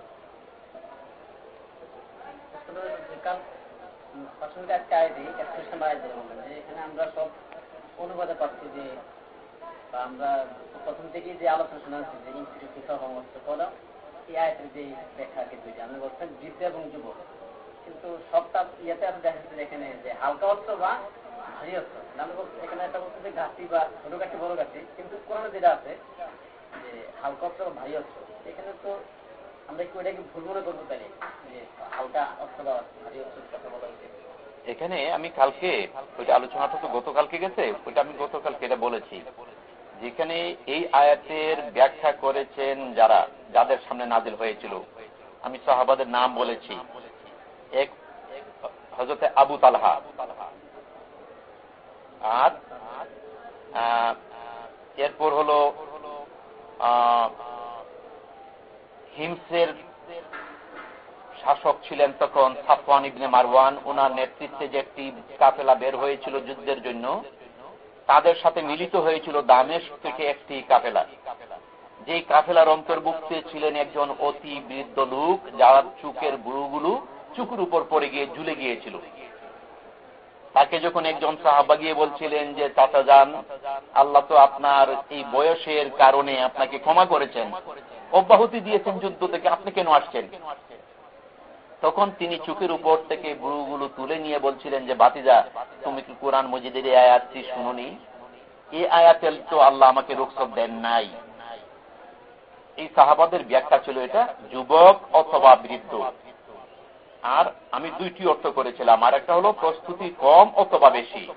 Speaker 2: যে কিন্তু সবটা ইয়েতে আমি দেখা এখানে যে হালকা অস্ত্র বা ভারী অস্ত্র আমি এখানে একটা বলছে যে ঘাটি বা ছোট গাছি বড় গাছি কিন্তু কোরআনে যেটা আছে যে হালকা ভারী তো আমরা ভুল মনে করব তাই যে হালকা বা ভারী কথা বলা
Speaker 1: এখানে আমি কালকে, ওইটা আলোচনাটা তো গতকালকে গেছে, ওইটা আমি গতকালকে এটা বলেছি। যেখানে এই আয়াতের ব্যাখ্যা করেছেন যারা, যাদের সামনে নাজিল হয়েছিল, আমি সাহাবাদের নাম বলেছি। এক হজরতে আবু তালহা। আর এরপর হল হিমসের শাসক ছিলেন তখন সাফওয়ান ইবনে মারওয়ান। ওনার নেতৃত্বে যে একটি কাফেলা বের হয়েছিল যুদ্ধের জন্য, তাদের সাথে মিলিত হয়েছিল দামেশ থেকে একটি কাফেলা। যে কাফেলার অন্তর্ভুক্তে ছিলেন একজন অতি বৃদ্ধ লোক, যার চুকের বুড়ুগুলো চুকুর উপর পড়ে গিয়ে ঝুলে গিয়েছিল। তাকে যখন একজন সাহাবা গিয়ে বলছিলেন যে, চাচা যান, আল্লাহ তো আপনার এই বয়সের কারণে আপনাকে ক্ষমা করেছেন। অব্যাহতি দিয়েছেন যুদ্ধ থেকে, আপনি কেন আসছেন? তখন তিনি চুকের উপর থেকে বুড়ুগুলো তুলে নিয়ে বলছিলেন যে, বাতিজা, তুমি কি কোরআন মজিদের এই আয়াতটি শুনুনি? এই আয়াতের তো আল্লাহ আমাকে রুখসব দেন নাই। এই সাহাবাদের ব্যাখ্যা ছিল এটা, যুবক অথবা বৃদ্ধ। আর আমি দুইটি অর্থ করেছিলাম, আর একটা হলো প্রস্তুতি কম অথবা বেশি।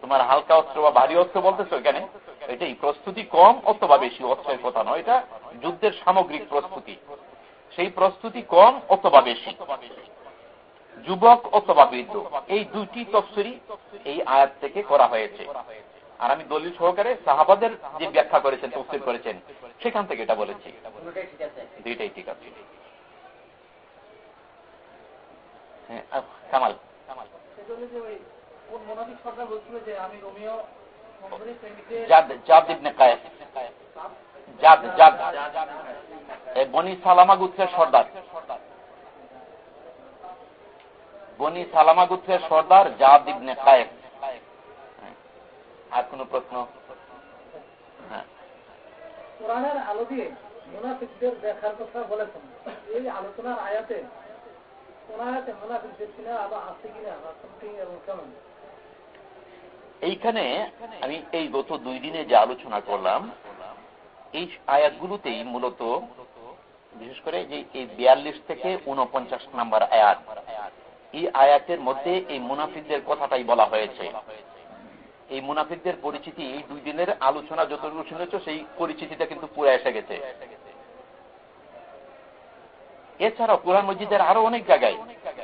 Speaker 1: তোমার হালকা অস্ত্র বা ভারী অস্ত্র বলতেছো এখানে? এটাই, প্রস্তুতি কম অথবা বেশি, অস্ত্রের কথা নয়, এটা যুদ্ধের সামগ্রিক প্রস্তুতি। সেই প্রস্তুতি কম অথবা বেশি। যুবক অথবা বৃদ্ধ, এই দুইটি তফসরি এই আয়াত থেকে করা হয়েছে। আর আমি দলিল সহকারে সাহাবাদের যে ব্যাখ্যা করেছেন, তফসির করেছেন, সেখান থেকে এটা বলেছি। দুইটাই ঠিক আছে হ্যাঁ কামাল। জাদ জাদ বনি সালামা গুত্রের সর্দার। বনি সালামা গুত্রের সর্দার জাদ ইবনে কায়েস। আর কোন প্রশ্ন?
Speaker 3: কোরআনের আলো দিয়ে মুনাফিকদের দেখার কথা বলেছেন। এই আলোচনার আয়াতে
Speaker 1: এইখানে আমি এই গত দুই দিনে যে আলোচনা করলাম, এই আয়াতগুলোতেই মূলত, বিশেষ করে যে এই বিয়াল্লিশ থেকে উনপঞ্চাশ নাম্বার আয়াত, এই আয়াতের মধ্যে এই মুনাফিকদের কথাটাই বলা হয়েছে। এই মুনাফিকদের পরিচিতি এই দুই দিনের আলোচনা যতটুকু শুনেছ, সেই পরিচিতিটা কিন্তু পুরো এসে গেছে। এছাড়াও কোরআন মসজিদের আরও অনেক জায়গায়,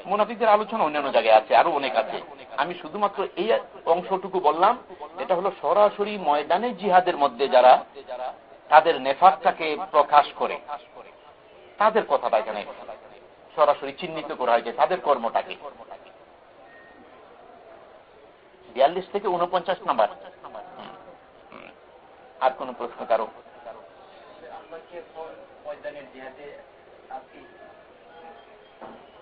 Speaker 1: মুনাফিকদের আলোচনা অন্যান্য জায়গায় আছে, আরও অনেক আছে। আমি শুধুমাত্র এই অংশটুকু বললাম, এটা হলো সরাসরি ময়দানে জিহাদের মধ্যে যারা তাদের নেফাকটাকে প্রকাশ করে। তাদের কথাটা এখানে সরাসরি চিহ্নিত করা হয়েছে, তাদের কর্মটাকে। বিয়াল্লিশ থেকে উনপঞ্চাশ নাম্বার। আর কোন প্রশ্ন কারও?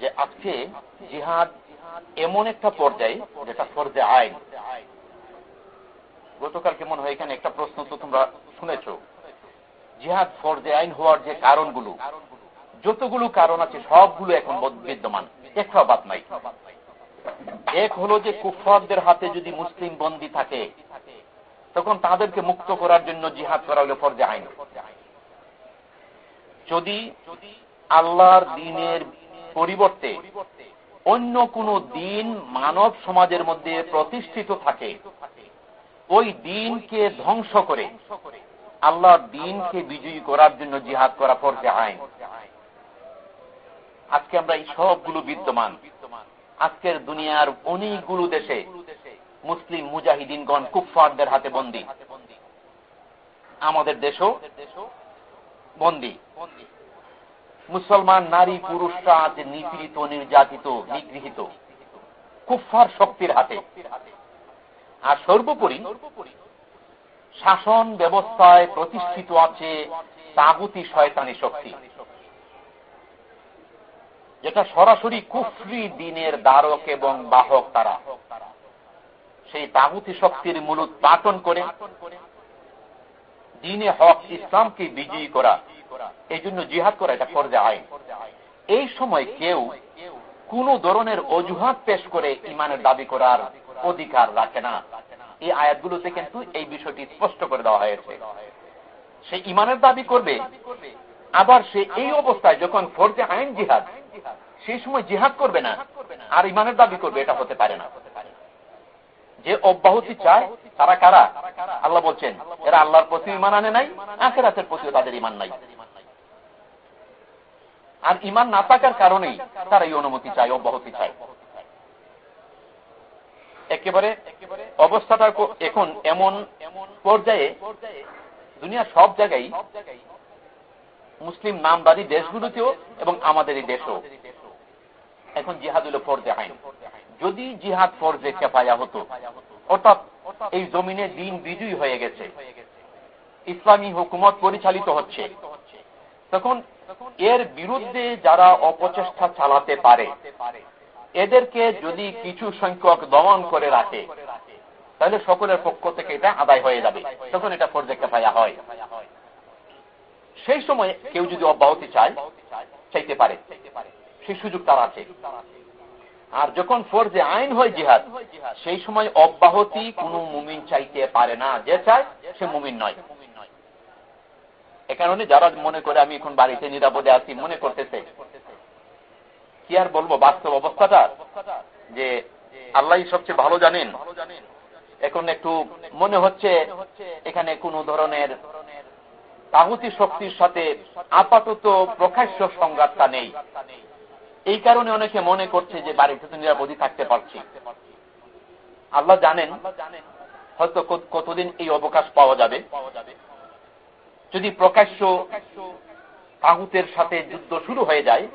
Speaker 1: যে আজকে জিহাদ এমন একটা পর্যায়ে যেটা ফর্জে আইন। গতকালকে মনে হয় এখানে একটা প্রশ্ন তো তোমরা শুনেছ। জিহাদ ফর্জে আইন হওয়ার যে কারণগুলো, যতগুলো কারণ আছে সবগুলো এখন বিদ্যমান। একটা বাদ নাই। এক হলো যে কুফরদের হাতে যদি মুসলিম বন্দী থাকে, তখন তাদেরকে মুক্ত করার জন্য জিহাদ করা হলো ফর্জে আইন। যদি আল্লাহর দিনের পরিবর্তে অন্য কোন দিন মানব সমাজের মধ্যে প্রতিষ্ঠিত থাকে। ওই দিনকে ধ্বংস করে আল্লাহর দিনকে বিজয়ী করার জন্য জিহাদ করা ফর্জে আইন। আজকে আমরা এই সবগুলো বিদ্যমান। আজকের দুনিয়ার অনেকগুলো দেশে মুসলিম মুজাহিদিনগণ কুফফারদের হাতে বন্দী। আমাদের দেশও বন্দী। মুসলমান, নারী, পুরুষরা আজ নিপীড়িত, নির্যাতিত, নিগৃহীত। কুফফার শক্তির হাতে। আর সর্বোপরি, শাসন ব্যবস্থায় প্রতিষ্ঠিত আছে তাগুতি শয়তানি শক্তি। যেটা সরাসরি কুফরি দিনের দ্বারক এবং বাহক তারা। সেই তাগুতি শক্তির মূল উৎপাটন করে। দিনে হক ইসলামকে বিজয়ী করা। এই জন্য জিহাদ করা এটা ফর্জে আইন। এই সময় কেউ কোন ধরনের অজুহাত পেশ করে ইমানের দাবি করার অধিকার রাখে না। এই আয়াতগুলোতে কিন্তু এই বিষয়টি স্পষ্ট করে দেওয়া হয়েছে। সে ইমানের দাবি করবে, আবার সে এই অবস্থায় যখন ফর্জে আইন জিহাদ, সেই সময় জিহাদ করবে না, আর ইমানের দাবি করবে, এটা হতে পারে না। যে অব্যাহতি চায়, তারা কারা? আল্লাহ বলছেন, এরা আল্লাহর প্রতি ইমান আনে নাই, আখেরাতের প্রতিও তাদের ইমান নাই। আর ইমান না থাকার কারণেই তারা এই অনুমতি চায়, অব্যাহতি চায়। একেবারে অবস্থাটা এখন এমন পর্যায়ে দুনিয়ার সব জায়গায় মুসলিম নামদারি দেশগুলোতেও এবং আমাদের এই দেশও। এখন জিহাদ হলো ফর্জে আইন। যদি জিহাদ ফর্জে খেপায়া হতো, অর্থাৎ এই জমিনে দিন বিজয়ী হয়ে গেছে, ইসলামী হুকুমত পরিচালিত হচ্ছে, তখন এর বিরুদ্ধে যারা অপচেষ্টা চালাতে পারে, এদেরকে যদি কিছু সংখ্যক দমন করে রাখে, তাহলে সকলের পক্ষ থেকে এটা আদায় হয়ে যাবে। তখন এটা ফর্জে খেপায়া হয়। সেই সময় কেউ যদি অব্যাহতি চায়, চাইতে পারে। সেই সুযোগ তার আছে। আর যখন ফর্জে আইন হয় জিহাদ, সেই সময় অব্যাহতি কোনো মুমিন চাইতে পারে না। যে চায়, সে মুমিন নয়। এ কারণে যারা মনে করে আমি এখন বাড়িতে নিরাপদে আছি মনে করতেছে, কি আর বলব, বাস্তব অবস্থাটা? যে আল্লাহ সবচেয়ে ভালো জানেন। এখন একটু মনে হচ্ছে এখানে কোন ধরনের তাহুতি শক্তির সাথে আপাতত প্রকাশ্য সংঘাতটা নেই। এই কারণে অনেকে মনে করছে যে বাড়িতে তো নিরাপদই থাকতে পারছি। আল্লাহ জানেন হয়তো কতদিন এই অবকাশ পাওয়া যাবে। যদি প্রকাশ্য তাগুতের সাথে যুদ্ধ শুরু হয়ে যায়,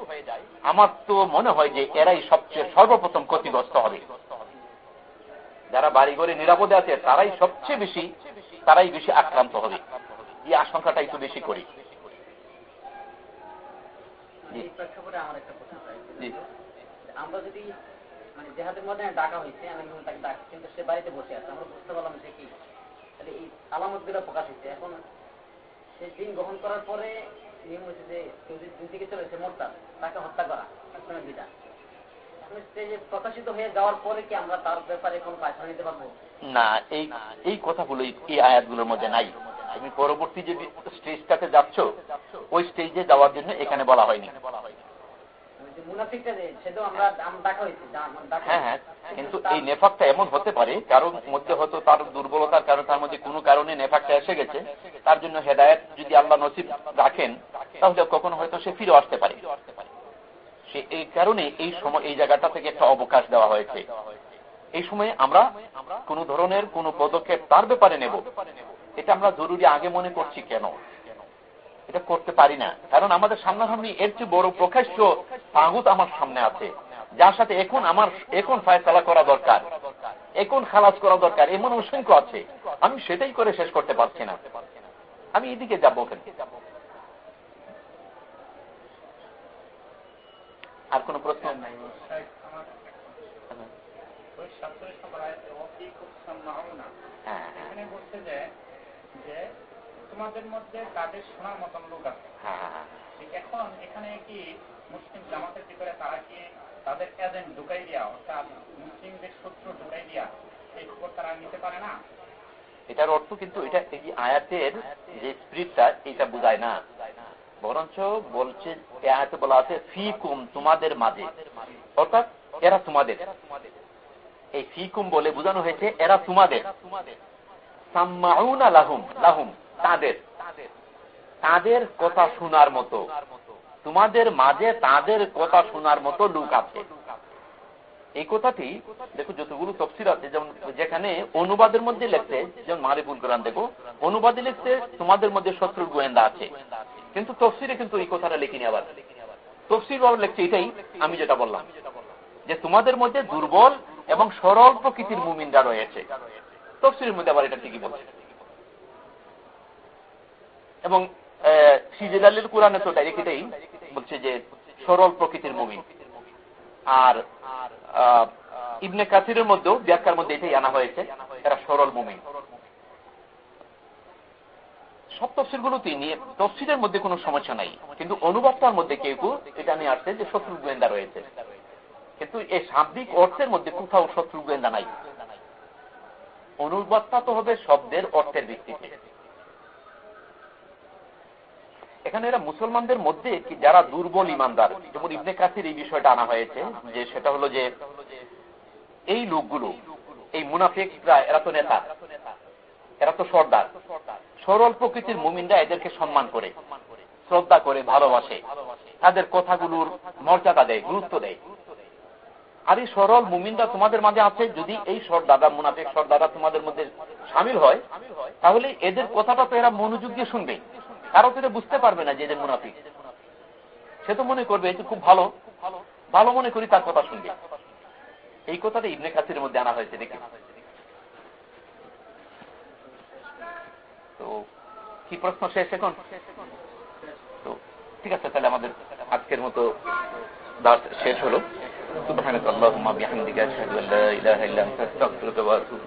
Speaker 1: আমার তো মনে হয় যে এরাই সবচেয়ে সর্বপ্রথম ক্ষতিগ্রস্ত হবে। যারা বাড়িঘরে নিরাপদে আছে, তারাই সবচেয়ে বেশি, তারাই বেশি আক্রান্ত হবে। এই আশঙ্কাটা একটু বেশি করি।
Speaker 2: আমার যদি মানে জেহাদের মধ্যে ডাকা হয়েছে সে দিন গ্রহণ করার পরে নিয়ম হচ্ছে যে যদি দিন থেকে চলেছে তাকে হত্যা করা যে প্রকাশিত হয়ে যাওয়ার পরে কি আমরা তার ব্যাপারে কোনো
Speaker 1: না, এই এই কথাগুলো এই আয়াতগুলোর মধ্যে নাই। তুমি পরবর্তী যে স্টেজটাতে যাচ্ছ, ওই স্টেজে যাওয়ার জন্য এখানে বলা হয়নি। কিন্তু
Speaker 2: তার-
Speaker 1: এই নেফাকটা এমন হতে পারে কারোর মধ্যে হয়তো তার দুর্বলতার কারণে তার মধ্যে কোনো কারণে নেফাকটা এসে গেছে তার জন্য হেদায়ত যদি আল্লাহ নসিব রাখেন তাহলে কখনো হয়তো সে ফিরে আসতে পারে। সে এই কারণে এই সময় এই জায়গাটা থেকে একটা অবকাশ দেওয়া হয়েছে। এই সময়ে আমরা কোন ধরনের কোন পদক্ষেপ তার ব্যাপারে নেব। এটা আমরা জরুরি আগে মনে করছি কেন? এটা করতে পারি না। কারণ আমাদের সামনাসামনি এর চেয়ে বড় প্রকাশ্য তাগুত আমার সামনে আছে। যার সাথে এখন আমার এখন ফায়সালা করা দরকার এখন খালাস করা দরকার এমন অসংখ্য আছে। আমি সেটাই করে শেষ করতে পারছি না। আমি এদিকে যাব ওখানে আর কোন প্রশ্ন? নাই
Speaker 4: আয়াতে অফিকুম সাম্মাউনা
Speaker 1: হ্যাঁ
Speaker 4: তোমাদের মধ্যে তাদের শোনার মতন লোক আছে।
Speaker 1: হ্যাঁ।
Speaker 4: এখন এখানে কি মুসলিম জামাতের ভিতরে তারা কি তাদের এজেন্ট ঢুকাই দিয়া অর্থাৎ মুসলিমদের শত্রু ঢুকাই দিয়া এই খবর তারা নিতে পারে না?
Speaker 1: এটার অর্থ কিন্তু এটা এই আয়াতের যে স্পিরিটটা এটা বোঝায় না। বরঞ্চ বলছে আয়াতে বলা আছে ফিকুম তোমাদের মাঝে। অর্থাৎ এরা তোমাদের। এই ফিকুম বলে বোঝানো হয়েছে এরা তোমাদের। লাহুম লাহুম। তাদের। তাদের কথা শোনার মতো। তোমাদের মাঝে তাদের কথা শোনার মতো লোক আছে। এই কথাটি, দেখো যতগুলো তফসির আছে, যেমন যেখানে অনুবাদের মধ্যে লেখছে, যেমন মারিফুল কোরআন দেখো, অনুবাদে লিখছে, তোমাদের মধ্যে শত্রুর গোয়েন্দা আছে। কিন্তু তফসিরে কিন্তু এই কথাটা লিখিনি আবার। তফসির বাবা লিখছে এটাই, আমি যেটা বললাম, যে তোমাদের মধ্যে দুর্বল এবং সরল প্রকৃতির মুমিনরা রয়েছে। তফসিরের মধ্যে আবার এটা ঠিকই বলছে। এবং সিজেদালির কোরআনে তো ডাইরেক্ট এটাই বলছে যে সরল প্রকৃতির মুমিন। আর ইবনে কাসিরের মধ্যেও ব্যাখ্যার মধ্যে এটাই আনা হয়েছে, এরা সরল মুমিন। সব তফসির গুলোতেই নিয়ে তফসিরের মধ্যে কোনো সমস্যা নাই, কিন্তু অনুবাদটার মধ্যে কেউ কেউ এটা নিয়ে আসছে যে শত্রু গোয়েন্দা রয়েছে। কিন্তু এই শাব্দিক অর্থের মধ্যে কোথাও শত্রু গোয়েন্দা নাই। অনুবাদটা তো হবে শব্দের অর্থের ভিত্তিতে। এখানে এরা মুসলমানদের মধ্যে কি যারা দুর্বল ইমানদার, যেমন ইবনে কাসির এই বিষয়টা আনা হয়েছে, যে সেটা হলো যে এই লোকগুলো, এই মুনাফিকরা, এরা তো নেতা, এরা তো সর্দার। সরল প্রকৃতির মুমিনরা এদেরকে সম্মান করে, শ্রদ্ধা করে, ভালোবাসে। তাদের কথাগুলোর মর্যাদা দেয়, গুরুত্ব দেয়। আর এই সরল মুমিনরা তোমাদের মাঝে আছে, যদি এই সর্দাদা মুনাফিক সর্দারা তোমাদের মধ্যে সামিল হয়, তাহলে এদের কথাটা তো এরা মনোযোগ দিয়ে শুনবে। কারও তো বুঝতে পারবে না যে এদের মুনাফিক। সে তো মনে করবে এটা খুব ভালো। ভালো মনে করি তার কথা শুনবে। এই কথাটা ইবনে খাসির মধ্যে আনা হয়েছে দেখি। তো কি প্রশ্ন শেষ এখন? তো ঠিক আছে, তাহলে আমাদের আজকের মতো দাস শেষ হলো। সুবহানাকাল্লাহুম্মা বিহামদিকা আশহাদু আল্লা ইলাহা ইল্লা আনতা আস্তাগফিরুকা ওয়া আতুবু